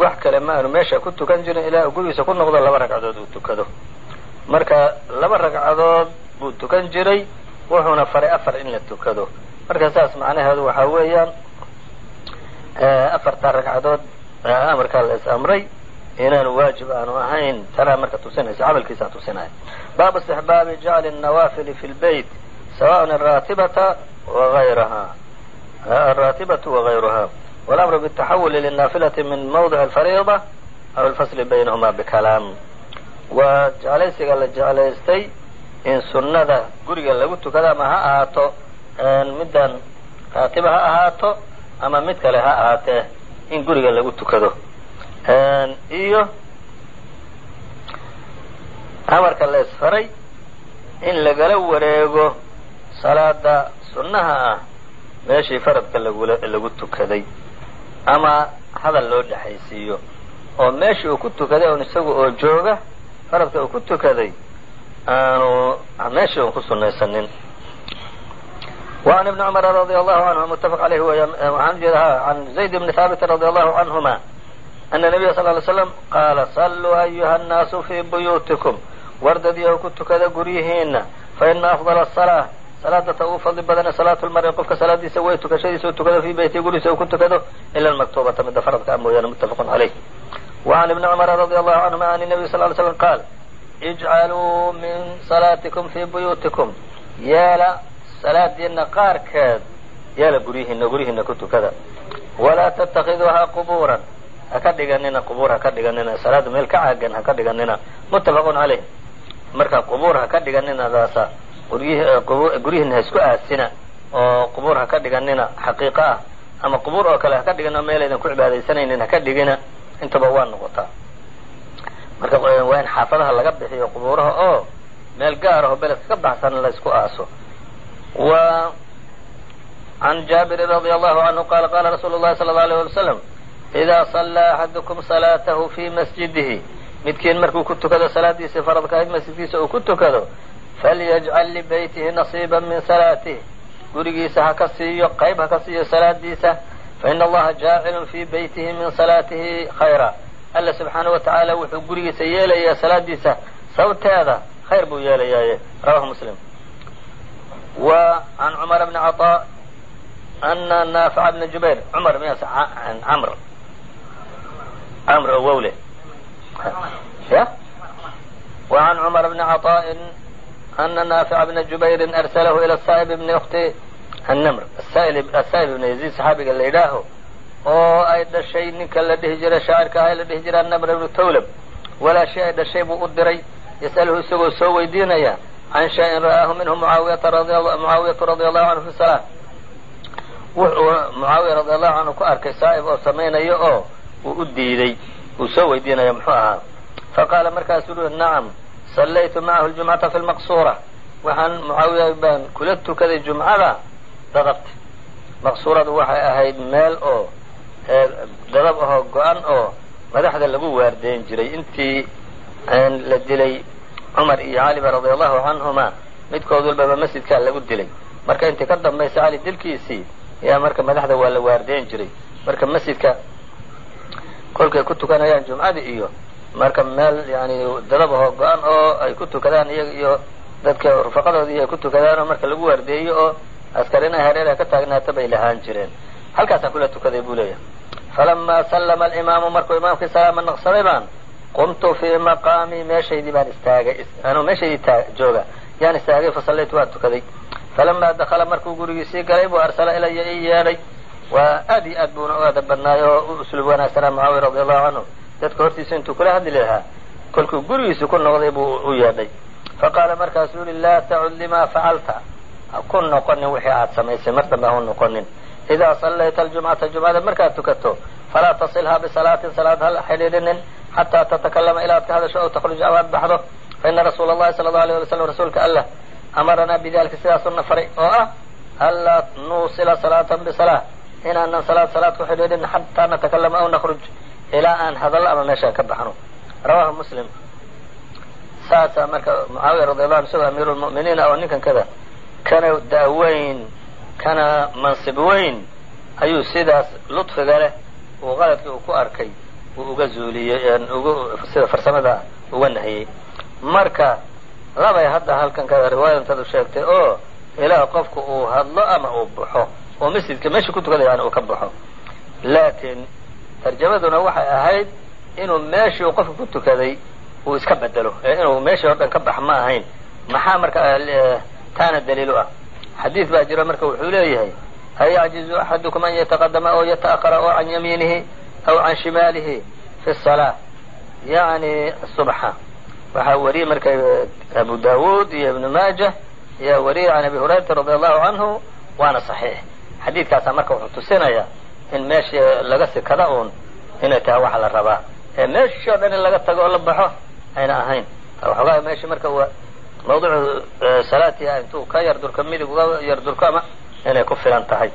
Speaker 2: wax kale ma aanu meesha ku tukan jirin ilaa gurigiisa ku noqdo laba ragcadood uu tukado marka laba ragcadood buu tukan jiray wuxuuna faray afar in la tukado marka saas macnaheedu waxaa weeyaan afartaa ragcadood amarkaa la is amray inaanu waajib aanu ahayn tanaa marka tusinaysa camalkiisaa tusinaya baabu istixbaabi jacli الnawaafili fi lbeyt sawaan araatibata waayraha araatibatu wagayruha walamru btaxawuli linaafilati min mawdic alfariida aw alfasli baynahumaa bikalaam waa jeclaysiga la jeclaystay in sunnada guriga lagu tukada ama ha ahaato middan raatiba ha ahaato ama mid kale ha ahaatee in guriga lagu tukado iyo amarka la isfaray in lagala wareego salaada sunnaha ah meeshii faradka lagula lagu tukaday ama hadal loo dhexaysiiyo oo meeshii uu ku tukaday un isaga oo jooga faradka uu ku tukaday aanu meeshii un ku sunaysanin وعن ابن cمر رضي الله عنه متفق عليه waxaan ujeeda عن زayd بن ثابت رضي الله عنهما ana nebiya sal ly slam qaala salluu ayuha annaasu fii buyuutikum wardadii oo ku tukada guryihiinna fa ina afdala asalaa salaada ta ugu fadli badana salaatu lmari qofka salaadiisa wey tukashadiisa u tukado fii beytii gurigiisa uu ku tukado ila almaktuubata midda faradka a mooyaane muttafaqun calayh wacan ibni cumara radia allahu canhuma an nebiy sal ly slam qaal ijcaluu min salaatikum fii buyuutikum yeela salaadiina qaarkeed yeela guryihiinna guryihiinna ku tukada walaa tattakiduuhaa qubuuran haka dhiganina qubuur haka dhiganina salaada meel ka caagan haka dhiganina muttafaqun caleyh marka qubuur haka dhiganinadaasa guryihiina ha isku aasina. Oo qubuur haka dhiganina xaqiiqo ah ama qubuur oo kale haka dhigina meelaydan ku cibaadaysanaynin haka dhigina intaba waa noqotaa marka waa in xaafadaha laga bixiyo qubuuraha oo meel gaar aho beledka ka baxsan la isku aaso. Wa can jaabirin radi allahu canhu qala qala rasuulu llahi sala allau alيyh wali slam idaa sallaa axadukum salaatahu fii masjidihi midkiin markuu ku tukado salaadiisii faradka ahayd masjidkiisa uu ku tukado falyajcal libeytihi nasiiba min salaatih gurigiisa ha ka siiyo qayb ha ka siiyo salaadiisa faina allaha jaacilun fii beytihi min salaatihi khayra alla subxaana wa wuxuu gurigiisa yeelayaa salaadiisa sababteeda khayr buu yeelayaaye rawahu muslim wa can cumara bni caطaa ana naafica bna jubayr cumar miyaas camr camr oo wowle ya وعn cmر بن cطاء أna ناaفع بna جubayri أrسlhu ilى الsائب بn أkti النmr الsائب بn يزيد صxaabiga la yidhaaho oo ay dhashay ninka la dhihi jiray shaacirka aha la dhihi jiray النmr بn towlb walaashi ay dhashay buu u diray yسأlhu isagoo soo weydiinaya can شhayءin ra'aahu minhu mucaawiyaةu radي الlahu عanhu في الصلاة wuxuu mucaawiya radي الlahu canhu ku arkay saa'ib oo samaynayo oo uu u diiday uu soo weydiinaya muxuu ahaa. Faqaala markaasuu ui nacam sallaytu macahu ljumcata fi lmaqsuura waxaan mucaawiya baan kula tukaday jumcada dadabta maqsuuradu waxay ahayd meel oo dadab ahoo go-an oo madaxda lagu waardeyn jiray. Intii la dilay cumar iyo caliba radia allahu canhuma midkood walbaba masjidkaa lagu dilay. Marka intii ka dambaysa cali dilkiisii ayaa marka madaxda waa la waardeyn jiray. Marka masjidka kolkay ku tukanayaan jumcada iyo marka meel yani dadab ahoo go-an oo ay ku tukadaan iyaga iyo dadka rufaqadoodii ay ku tukadaan oo marka lagu waardeeyo oo askarina hareeraha ka taagnaata bay lahaan jireen. Halkaasaan kula tukaday buu leeyahay. Falamaa sallama alimaamu markuu imaamkii salaama naqsaday baan qumtu fii maqaamii meeshaydii baan istaagay anuu meeshaydii taa jooga yaan istaagay fasallaytu waan tukaday. Falamaa dakala markuu gurigiisii galay buu arsala ilaya ii yeedhay waa aad iyo aad buuna u adab badnaay oo u usluub wanaagsanaa mucaawiya radi allahu canhu dadka hortiisa intuu kula hadli lahaa kolkuu gurigiisa ku noqday buu u yeedhay. Faqaala markaasuu yihi laa tacud limaa facalta ha ku noqonin wixii aad samaysay mar dambe ha u noqonin. Idaa sallayta aljumcata jumcada markaad tukato falaa tasilhaa bisalaatin salaad ha xidhiidhinin xataa tatakallama ilaad ka hadasho aw takhruja aw aad baxdo. Faina rasuula allahi sala allau alay wala slam rasuulka allah amaranaa bidalika sidaasuna faray oo ah anlaa nuusila salaatan bisalaa inaanan salaad salaad ku xidhiidhin xataa natakallama aw nakhruj ilaa aan hadallo ama meeshaan ka baxno rawahu muslim saasaa marka mucaawiya radi allahu anu isagoo amiiru lmu'miniina oo ninkan kada kana da'weyn kana mansib weyn ayuu sidaas ludfiga leh uu qaladkii uu ku arkay uu uga zuuliyey ugu sida farsamada uga nahiyey marka labay hadda halkan kada riwaayantadu sheegtay oo ilaa qofku uu hadlo ama uu baxo oo masjidka meesha ku tukada yani uu ka baxo. Laakiin tarjamaduna waxay ahayd inuu meeshii qofka ku tukaday uu iska bedelo. Ee inuu meeshii o dhan ka bax ma ahayn. Maxaa marka taana daliilu ah? Xadiid baa jira marka wuxuu leeyahay ayacjizu axadukum an yataqadama oo yata'ahara oo can yamiinihi aw can shimaalihi fi salaa yani subxa. Waxaa wariyey marka abu dawuud iyo ibnu maajah ayaa wariyey can abi hurayrata radi allahu canhu waana saxiix xadiidkaasaa marka wuxuu tusinayaa in meeshii laga sikada uun inay tahay waxa la rabaa. Ee meeshii o dhan in laga tago oo la baxo ayna ahayn. Waxoogaa meeshii marka mawduucu salaatiha intuu ka yardurko midig uga yardurko ama inay ku filan tahay.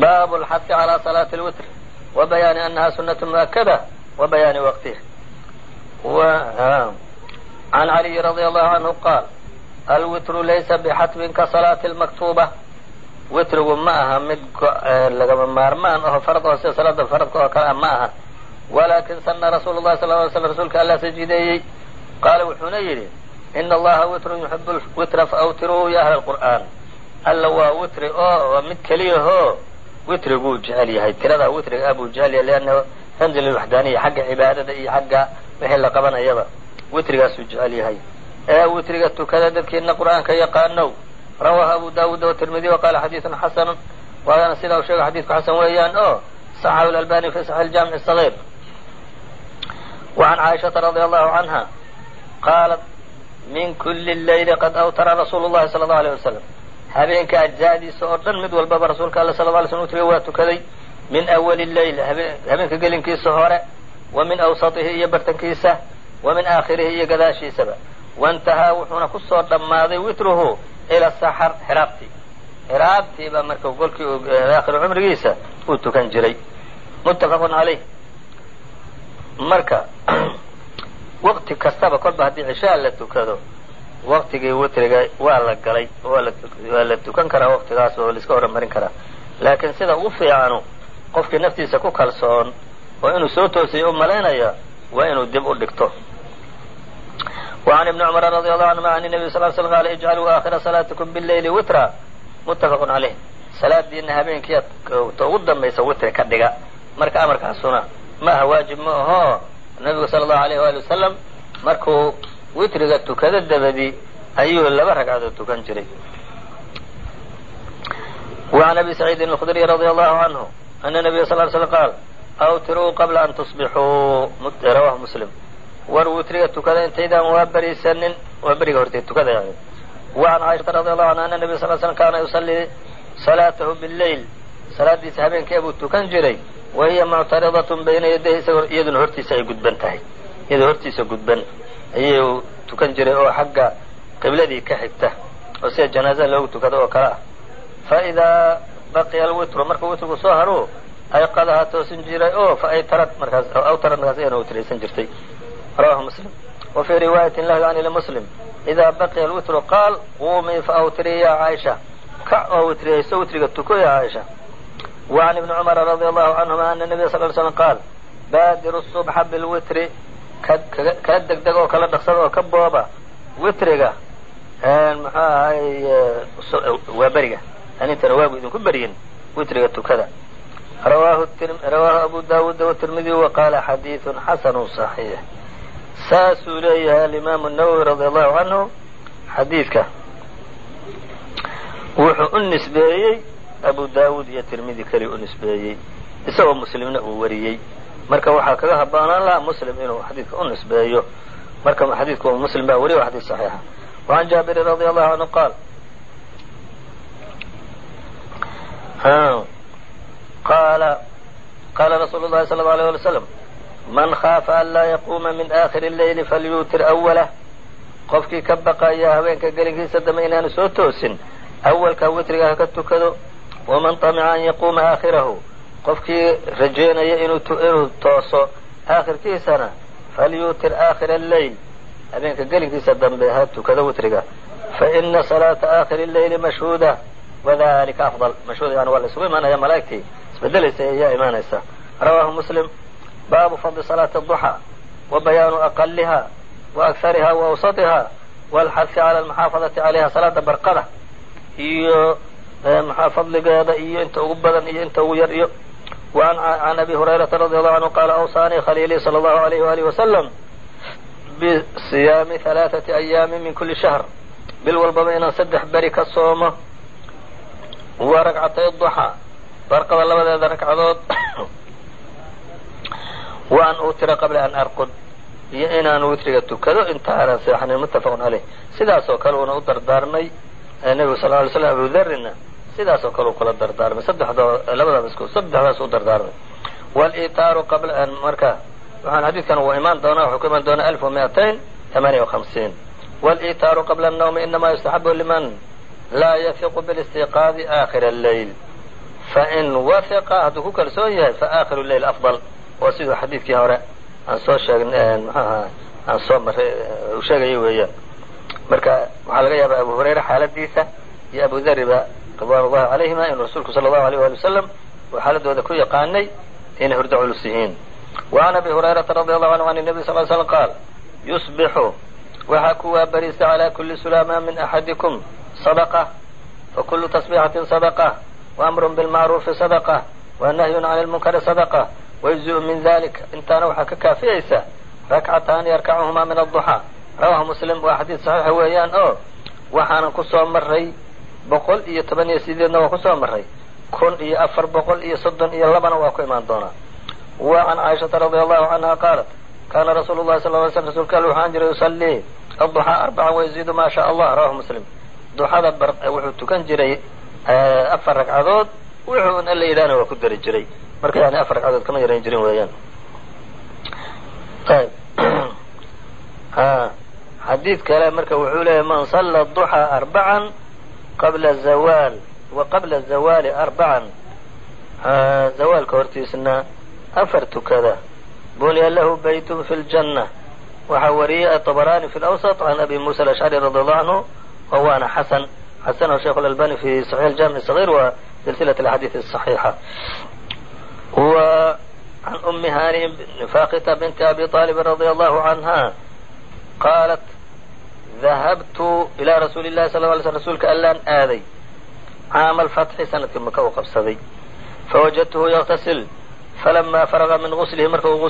Speaker 2: Baabu lxadki calaa salaati lwitr wa bayaani anaha sunatu mu'akada wa bayaani waqtih can caliyi radi allahu canhu qaal alwitru laysa bixatmin ka salaati lmaktuuba witrigu ma aha mid lagama maarmaan aho farad oo sida salaada faradka oo kale ah ma aha. Walakin sana rasuulu llahi sal ly slam rasuulka alla sajideeyey. Qaala wuxuuna yidhi ina allaha witrun yuxibu witra faawtiruu ya ahla alqur'aan alla waa witri oo waa mid keliyahoo witriguu jecel yahay. Tiradaa witriga ah buu jecel yahay liannahu ramzi lilwaxdaaniya xagga cibaadada iyo xagga wixii la qabanayaba. Witrigaasuu jecel yahay. Ee witriga tukada dadkiina qur'aanka yaqaanow rawahu abu dawuud watirmidiy waqala xadiidun xasanu waana sidaa u sheega xadiidku xasan weeyaan oo saxahu lalbani fi saxi ljamic sagiir wacan caaishata radi allahu canha qaalat min kuli leyli qad awtara rasuulu llahi sala allau aleyh wasalam habeenka ajzaadiisa oo dhan mid walbaba rasuulka alla sala la alay slm witriga waa tukaday min awali leyl habeenka gelinkiisa hore wa min awsatihi iyo bartankiisa wa min aakhirihi iyo gadaashiisaba waintahaa wuxuuna ku soo dhammaaday witruhu ila saxar xiraabtii xiraabtiiba marka golkii aakhiru cumrigiisa uu tukan jiray. Muttafaqun calayh. Marka waqti kastaba kolba haddii cishaa la tukado waqtigii witriga waa la galay waa la tukan karaa waqtigaas oo laiska horumarin karaa. Laakiin sida ugu fiicanu qofkii naftiisa ku kalsoon oo inuu soo toosay u malaynaya waa inuu dib u dhigto وعn بن cمر رضي الله عنهma عن النبي صل ل سلم قال اجعلوا آخر صلاaتكم بالليل وترا متفق عليه salaadiina habeenkii ta ugu dambaysa witri ka dhiga marka amarkaasuna ma aha waajib ma aho nabigu sala allahu alayh waali wasalam markuu witriga tukado dabadi ayuu laba ragcadood tukan jiray وعn abi سacيidi الkdري رضي الله عnه أن النبy صل ل sلم qاal awtiruu qabla an تصbixuu rawahu mslim war witriga tukada intaydaan waa berisanin waa beriga horteed tukada. Yani waan caaishata radi allahu anha ana nabiy sal slm kaana yusallii salaatahu bileyl salaadiisa habeenkee buu tukan jiray. Wa hiya muctaridatun bayna yadayhi isagoo iyaduna hortiisa ay gudban tahay. Iyadoo hortiisa gudban. Ayuu tukan jiray oo xagga qibladii ka xigta oo sida janaazada loogu tukado oo kale ah. Fa idaa baqiya alwitru markuu witrigu soo haro ayqadaha toosin jiray oo fa aytarat markaas awtarat markaas iyadana witraysan jirtay rawahu muslim wa fii riwaayatin lahu an lmuslim idaa baqiya alwitru qaal quumii faawtiri yaa caaisha kac oo witriyayso witriga tuko yaa caaisha wa can ibni cumara radia allahu canhuma ana nabiya sal l slm qaal baadiru subxa bilwitri kala degdeg oo kala dhaqsada oo ka booba witriga muxuu ahay waa beriga aan intana waagu idinku beryin witriga tukada rawaahu abu daawuuda watirmidiy wa qaala xadiidu xasanu صaxiix saasuu leeyahay alimaamu nawowi radi allahu canhu xadiidka. Wuxuu u nisbeeyey abu daawuud iyo tirmidi keli u nisbeeyey isagoo muslimna uu wariyey. Marka waxaa kaga habaanaan lahaa muslim inuu xadiidka u nisbeeyo. Marka xadiidku muslim baa wariya waa xadiid saxiixa. Wacan jaabirin radi allahu canhu qaal. Qaala qaala rasuulu llahi sala allau alay ali man khaafa an laa yaquuma min aakhiri leyli falyuutir awalah qofkii ka baqaya habeenka gelinkiisa dambe inaanu soo toosin awalka witriga ha ka tukado. Waman tamica an yaquuma aakhirahu. Qofkii rajeynaya inuu tooso aakhirkiisana falyuutir aakhira alleyl habeenka gelinkiisa dambe ha tukado witriga. Faina salaata aakhiri leyli mashhuuda. Wadalika afdal. Mashhuud yani waa la isugu imaanaya malaa'igtii. Isbedelaysa ayaa imaanaysa. Rawaahu muslim baabu fadli salaati الضuxى wa bayaanu aqaliha wa akhariha wa awsatiha wاlxadfi calى almuxaafadati calayha salaada barqada iyo maxaa fadligeeda iyo inta ugu badan iyo inta ugu yar iyo وعn abi hurayrata radi allahu canhu qaala awsaanii khaliilii salى اllahu alayh walihi wasalam bisiyaami ثalaaثaةi ayaami min kuli shahr bil walbaba inaan saddex beri ka soomo wa ragcatay duxaa barqada labadeeda ragcadood wa an uutira qabla an arqud iyo inaan witriga tukado intaanan seexanin muttafaqun caleyh sidaasoo kale uuna u dardaarmay nebigu sal ly slm abu darrinna sidaasoo kale uu kula dardaarmay. Saddexdoo labada miskood saddexdaas u dardaarmay. Walitaaru qabla an marka waxaan xadiidkan uu imaan doonaa wuxuu ku imaan doonaa alf wa miatain tamaaniya walitaaru qabla annawmi inamaa yustaxabu liman laa yafiqu bilistiqaadi aakhir alleyl fain wafiqa hadduu ku kalsoon yahay fa aakhiru leyl afdal oo siduu xadiidkii hore aan soo sheegnay mxuaha aan soo maray uu sheegayo weeyaan marka waxaa laga yaabaa abu hurayre xaaladiisa iyo abu dhariba ridwan ullahi calayhima inuu rasuulku sala allahu alayh wali wasalam uu xaaladooda ku yaqaanay inay hurdo culus yihiin. Wa can abi hurayrata radi allahu canhu an nabiy sal l slam qaal yusbixu waxaa ku waabariisa calaa kulli sulaamaa min axadikum sadaqa fakulu tasbiixatin sadaqa waamrun bilmacruufi sadaqa wa nahyun cani lmunkari sadaqa wajزu min dalika intaana waxaa ka kaafiyaysa rakcataani yarkacuhumaa min aلduxaa rawahu muslim waa xadiid saxiixa weeyaan oo waxaanan ku soo maray boqol iyo toban iyo sideedna waa ku soo maray kun iyo afar boqol iyo soddon iyo labana waa ku imaan doonaa wa can caaishata radia allahu canha qaalat kaana rasuulu llahi sal ly slm rsulka al waxaan jiray yusallii adduxaa arbacan wayaziidu maa shaa allah rawahu muslim duxada wuxuu tukan jiray afar ragcadood wuxuun alla yidhahna waa ku dari jiray marka yani afar ragcadood kama yarayn jirin weeyaan ayb xadiid kale marka wuxuu leeyahy man salla duxى arbacan qabla zawaal wa qabla zawaali arbacan zawaalka hortiisna afar tukada bunya lahu baytun fi ljanna waxaa wariyey aطabarani fi lawsط can abi musa alashcari radi allahu canhu waana xasan xasanahu sheikh اlalbani fi صaxiix اljamiع الصغيr wa silsilaة اlaxadiiث الصaxiixa w can umi hani fakita binti abi طaalibin radi allahu canha qaalat dahabtu ilaa rasuuli الlahi sal ly sl rsulka allaan aaday caama alfatxi sanadkii maka uu qabsaday fawajadtuhu yaktasil falama faraga min guslihi marka uu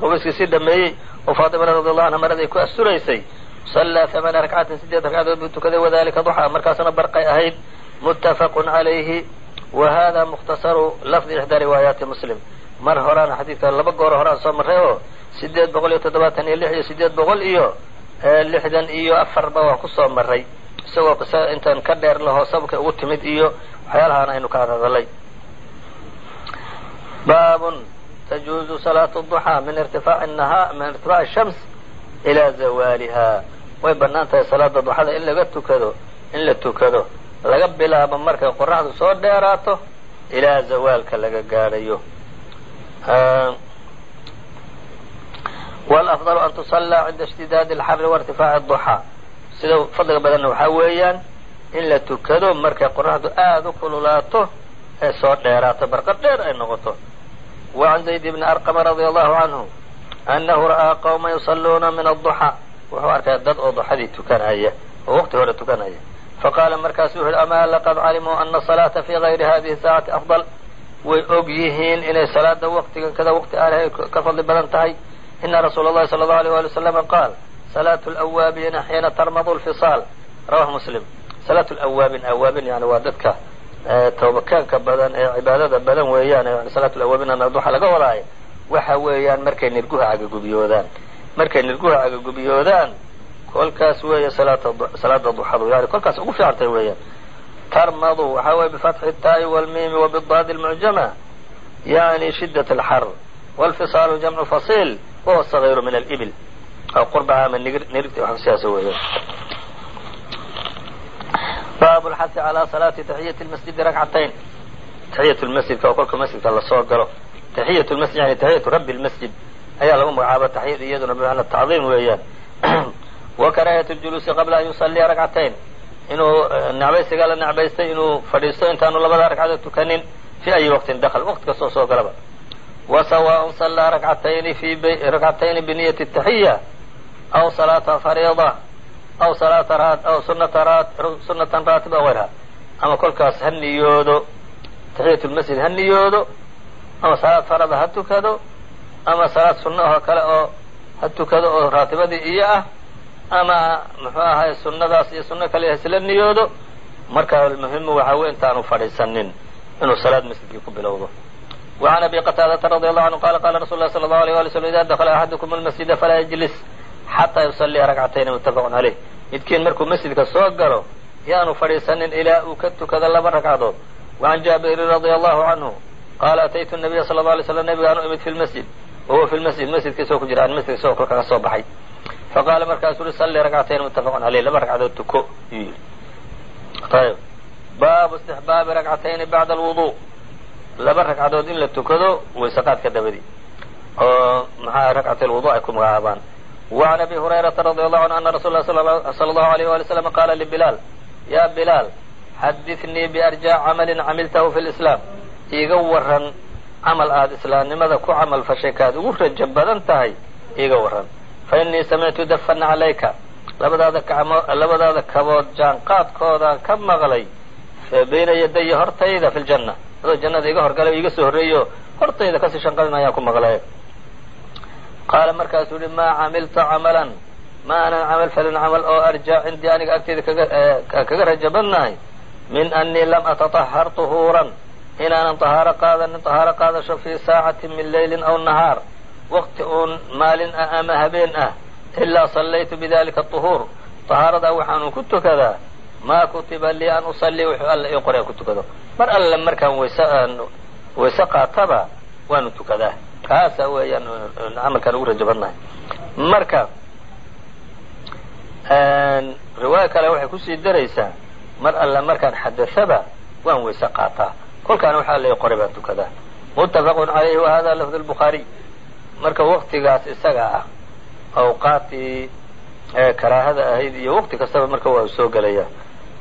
Speaker 2: qubeyskiisii dhameeyey oo faatimana radi allahu anha maraday ku asturaysay sallaa hamaana rakcatin sideed ragcadood buu tukaday wadalika duxaa markaasna barqay ahayd muttafaqun calayhi wa hada mukhtasaru lafdi ixdaa riwaayaati muslim mar horaana xadiidka laba gooro horaan soo marray oo sideed boqol iyo toddobaatan iyo lix iyo sideed boqol iyo lixdan iyo afarba waan ku soo maray isagoo qiso intaan ka dheer laho sababkay ugu timid iyo waxyaalahaan aynu ka hadalay baabun tajuuzu salaatu duxaa min irtifaaci naha min irtifaaci shams ilaa zawaaliha way bannaan tahay salaada duxada in laga tukado in la tukado laga bilaabo markay qoraxdu soo dheeraato ilaa zawaalka laga gaadhayo wlafضل an tusallaa cinda اshtidaadi اlxari waاrtifaaci الduxaa sida fadliga badanna waxaa weeyaan in la tukado markay qoraxdu aada u kululaato ee soo dheeraato barqa dheer ay noqoto وعan zayd bni arqama radي allahu canhu anahu ra'aa qowma yusaluuna min الduxaa wuxuu arkay dad oo duxadii tukanaya oo waqti hore tukanaya faqaala markaasu wuxu uhi amaa laqad calimuu ana salaata fii gayri hadihi saacati afdal way og yihiin inay salaada waqtigan kada waqti aan ka fadli badan tahay ina rasuula allahi sala allahu alيyh wali waslama qaal salaatu lawaabiina xiina tarmadu lfisaal rawahu muslim salaatu lawaabin awaabin yani waa dadka toobakaanka badan ee cibaadada badan weeyaan yani salaatu lawaabinana waxaa laga wadaayo waxa weeyaan markay nirguha cagagubiyoodaan markay nirguha cagagubiyoodaan kolkaas weeye salaada duxadu yani kolkaas ugu fiicantay weeyaan tarmadu waxaa weye bifatxi الtaa'i wاlmiimi wbidaadi اlmucjama yani shidaة اlxar wاlfisaalu jamcu fasiil wahuwa صغيru min alibil aw qurbaha ama nirigta wax sidaas weeyaan baabu lxasi calaa salaati taxiyati lmasjidi rakcatayn taxiyat lmasjidka oo kolka masjidka lasoo galo taxiyat lmasjid yani taxiyatu rabbi lmasjid ayaa lagu magacaaba taxiyad iyaduna bimacna tacdiim weeyaan wa karaahiyat ljuluusi qabla an yusalliya rakcatayn inuu necbaysiga la necbaystay inuu fadhiisto intaanu labada ragcadood tukanin fi ayi waqtin dakl waqti kastoo soo galaba wa sawaaء sallaa rakcatayni rakcatayni biniyati taxiya aw salaata fariida aw salaata aw sunata sunatan raatiba غayraha ama kolkaas ha niyoodo taxiyat lmasjid ha niyoodo ama salaad farada ha tukado ama salaad sunna oo kale oo ha tukado oo raatibadii iyo ah ama muxuu ahay sunnadaas iyo sunno kale hasla niyoodo marka muhimu waxaa wey intaanu fadhiisanin inuu salaad masjidkii ku bilowdo وعn abi qataadata radي allahu anhu qala qala rasul lah sala allahu alيyه wali slm ida dakla axadukum almasjida falaa yajlis xataa yusalliya rakcatayn mutafaqun caleyh midkiin markuu masjidka soo galo yaanu fadhiisanin ilaa uu ka tukado laba ragcadood وعan jaabirin radيa allahu canhu qaala ataytu nabiya sala اla alay slam nabigaan u imid fi lmasjid wahuwa fi lmasjid masjidkiisoo ku jira an masjidka isagoo kolka ka soo baxay faqaala markaasuu uri salli rakcatayn mutafaqun caleyh laba ragcadood tuko yuu yidhi ayb baabu istixbaabi rakcatayni bacda alwudu laba ragcadood in la tukado waysaqaadka dabadii oo maxaa rakcatay alwudu ay ku magacaabaan وعn abi hurayrata radi allahu anhu ana rasul lah sala allahu alayh wali slam qaala libilaal ya bilaal xadithnii biarjaa camalin camiltahu fi lislaam iiga waran camal aada islaamnimada ku camal fashay kaad ugu rajo badan tahay iiga waran fa innii samictu dafan calayka labadaada gacmood labadaada kabood jaanqaadkoodaan ka maqlay bayna yadaya hortayda fi ljanna adoo jannada iga horgalay o iga soo horreeyo hortayda ka sii shanqalin ayaan ku maqlay qaala markaasuu yihi maa camilta camalan ma anan camal falin camal oo arja cindii aniga agteyda kaga raja badnahay min anii lam atatahhar tuhuuran inaanan tahaaro qaadanin tahaaro qaadasho fii saacatin min leylin aw nahaar waqti uun maalin ah ama habeen ah ilaa sallaytu bidalika طuhuur طahaaradaa waxaanu ku tukadaa maa kutiba lii an usalii wuxuu alla ii qoray ku tukado. Mar alle markaan wayse qaataba waanu tukadaa. Kaasa weeyaan camalkaan ugu rajo badnahay marka riwaayo kale waxay ku sii daraysaa mar alle markaan xadasaba waan wayse qaataa. Kolkaana waxaa la ii qoray baan tukadaa. Muttafaqun calayhi wa hada lafd lbukhaariy marka waqtigaas isaga ah awqaatii karaahada ahayd iyo waqti kastaba marka waa soo gelaya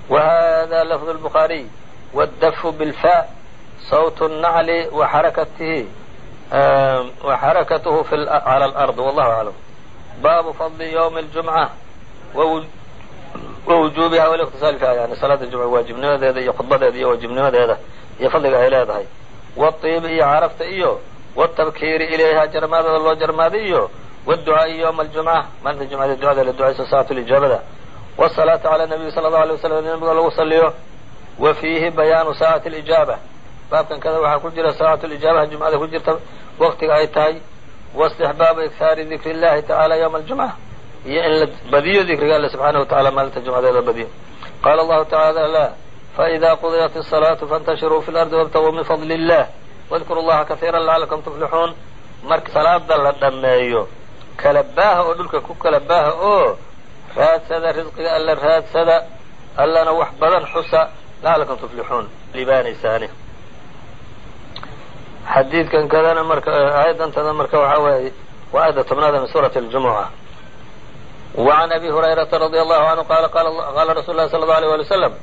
Speaker 2: wa hada lafd lbukhaariy wاdafu bilfa sawt الnacli waxarakatihi waxarakatuhu calى اlأrض wallahu aclam baabu fadli ywmi اljumca wa wujuubiha waliqtisaali fiha yani salaada jumca waajibnimadeeda iyo khudbadeeda iyo waajibnimadeeda iyo fadliga ay leedahay watiibi iyo carafta iyo wاtabkiiri ilayha jarmaadada loo jarmaaday iyo wاducaa'i ywma aljumca maalinta jumcada ducada la ducayso saacatu lijaabada wالsalaatu cala nabiyi sala allahu alay waslam nabiga lagu saliyo wa fiihi bayaanu saacati lijaaba baabkan kada waxaa ku jira saacatu lijaabaha jumcada ku jirta waqtiga ay tahay waistixbaabu ikhaari dikri اllahi tacala ywma aljumca iyo in la badiyo dikriga alle subxaanaه wa tacala maalinta jumcadeeda badiyo qaala allahu tacaala faإida qudiyat الصalaatu faاntashiruu fi اlardi wاbtaguu min fadli اllah wadkuru llaha kaiira lacalakum tuflixuun marka salaada la dhammeeyo kala baaha oo dhulka ku kala baaha oo raadsada risqiga alla raadsada allana wax badan xusa lacalakum tuflixuun libaanaysaani xadiidkan kadana marka aayaddantada marka waxaa weeye waa aayadda tobnaada min suurati اljumuca وعn abi هurayرaةa رadي الlه عanهu qala qala rasul اlahi slى الlه عليه alي وsلم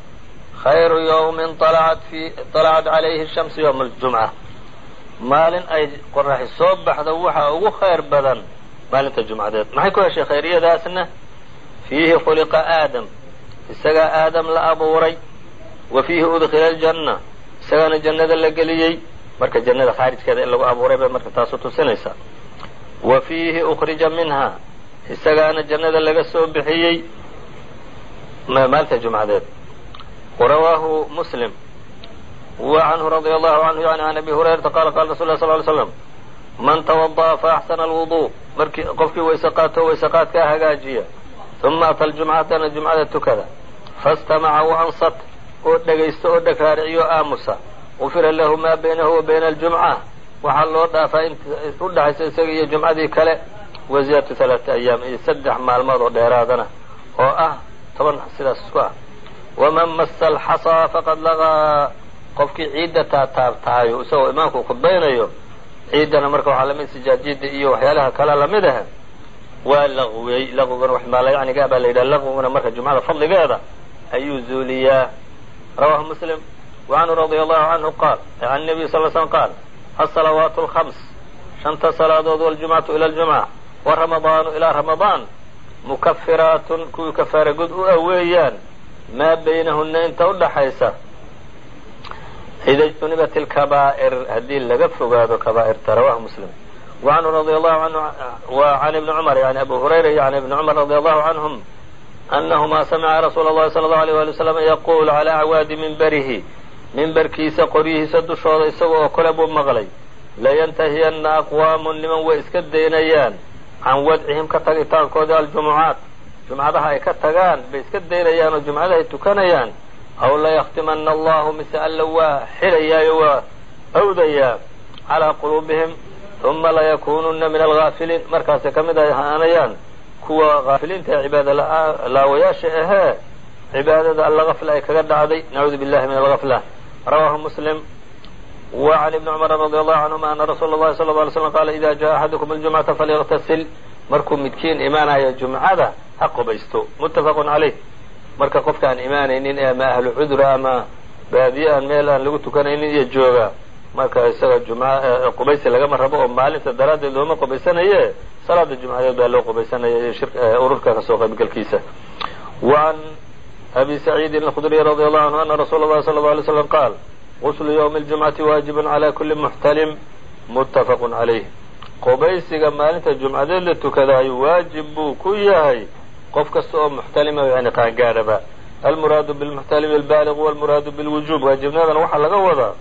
Speaker 2: khayru ywmi طalcat عalayhi الشhamس ywم الجumعة maalin ay qoraxi soo baxdo waxaa ugu khayr badan maalinta jumcadeed. Maxay ku heshay khayriyadaasna fiihi khuliqa aadam. Isagaa aadam la abuuray. Wa fiihi udkhila aljanna. Isagaana jannada la geliyey. Marka jannada khaarijkeeda in lagu abuuray bay marka taasu tusinaysaa. Wa fiihi ukhrija minha. Isagaana jannada laga soo bixiyey. Maalinta jumcadeed. Warawaahu muslim canhu radia allahu canhu yani can abi hurayrata qala qala rasul lah sal ly slam man tawada'a faaxsana alwudu markii qofkii wayse qaato wayse qaadkaa hagaajiya uma ata aljumcatana jumcada tukada faاstamaca waansat oo dhegaysto oo dheg raariciyo aamusa gufira lahu ma baynahu wa bayna aljumca waxaa loo dhaafaa int u dhaxaysa isaga iyo jumcadii kale waziyadatu halaata ayaam iyo saddex maalmood oo dheeraadana oo ah toban sidaas isku ah waman massa alxasaa faqad laqaa qofkii ciidda taataabtahayo isagoo imaamku khudbaynayo ciiddana marka waxaa la mid sijaajida iyo waxyaalaha kale la mid ah waa laqwiyey laqwigana wax maalayacniga baa la yidhaha laqwiguna marka jumcada fadligeeda ayuu zuuliyaa. Rawahu muslim wacanhu radia allahu canhu qaal can nabiy sal slm qaal asalawaatu alkhams shanta salaadood waljumcatu ila ljumca waramadaanu ilaa ramadaan mukafiraatun kuwii kafaara gud u ah weeyaan maa baynahuna inta u ida ijtunibat ilkabaa'ir haddii laga fogaado muslim. Wacanhu radia allahu anhu wa can ibni cumar yani abu hurayra iyo can ibni cumar radia allahu canhum anahuma samica rasuula allahi sala allahu alيyh wali wslam yaquul calaa acwaadi minbarihi mimbarkiisa qoryihiisa dushooda isaga oo kale buu maqlay. Layantahiyanna aqwaamun niman way iska daynayaan can wadcihim ka tagitaankoodii aljumucaat. Jumcadaha ay ka tagaan bay iska daynayaan oo jumcadaha ay tukanayaan aw layaktimana allahu mise alla waa xilayaayo waa awdayaa calaa quluubihim uma layakununa min algaafiliin markaasay ka mid ahaanayaan kuwa haafiliinta ee cibaada laawayaasha ahee cibaadada alla ay kaga dhacday nacuudu billahi min algafla rawaahu muslim wa can ibni cumar radi allahu canhuma ana rasuula اllahi sala lla alay slam qaala ida jaa axadukum aljumcata falyaqtasil markuu midkiin imaanayo jumcada ha qubaysto muttafaqun calayh marka qofka aan imaanaynin ee ama ahlu cudura ama baadiye aan meel aan lagu tukanaynin iyo jooga marka isaga jumca qubaysi lagama rabo oo maalinta daraaddeed looma qubaysanaye salaada jumcadeed baa loo qubaysanaya iyo ururka kasoo qaybgalkiisa wa can abi saciidin alkhudriy radi allahu canhu ana rasuula اllahi sala اla alay slam qaal guslu ywmi اljumcati waajibun cala kuli muxtalim muttafaqun calayh qubaysiga maalinta jumcadeed la tukadaayo waajib buu ku yahay qof kasta oo muxtalima yani qaangaadhaba almuraadu bilmuxtalimi albaaligu walmuraadu bilwujuub waajibnimadana waxaa laga wadaa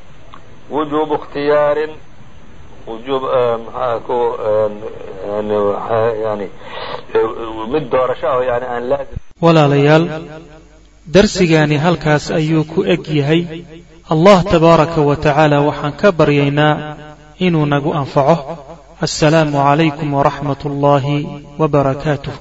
Speaker 2: wujuubu ikhtiyaarin wujuub maxaa ku yani mid doorasho ah yani aan laazim.
Speaker 1: Walaalayaal darsigaani halkaas ayuu ku eg yahay. Allah tabaaraka wa tacaala waxaan ka baryaynaa inuu nagu anfaco. Assalaamu calaykum waraxmat ullaahi wa barakaatuh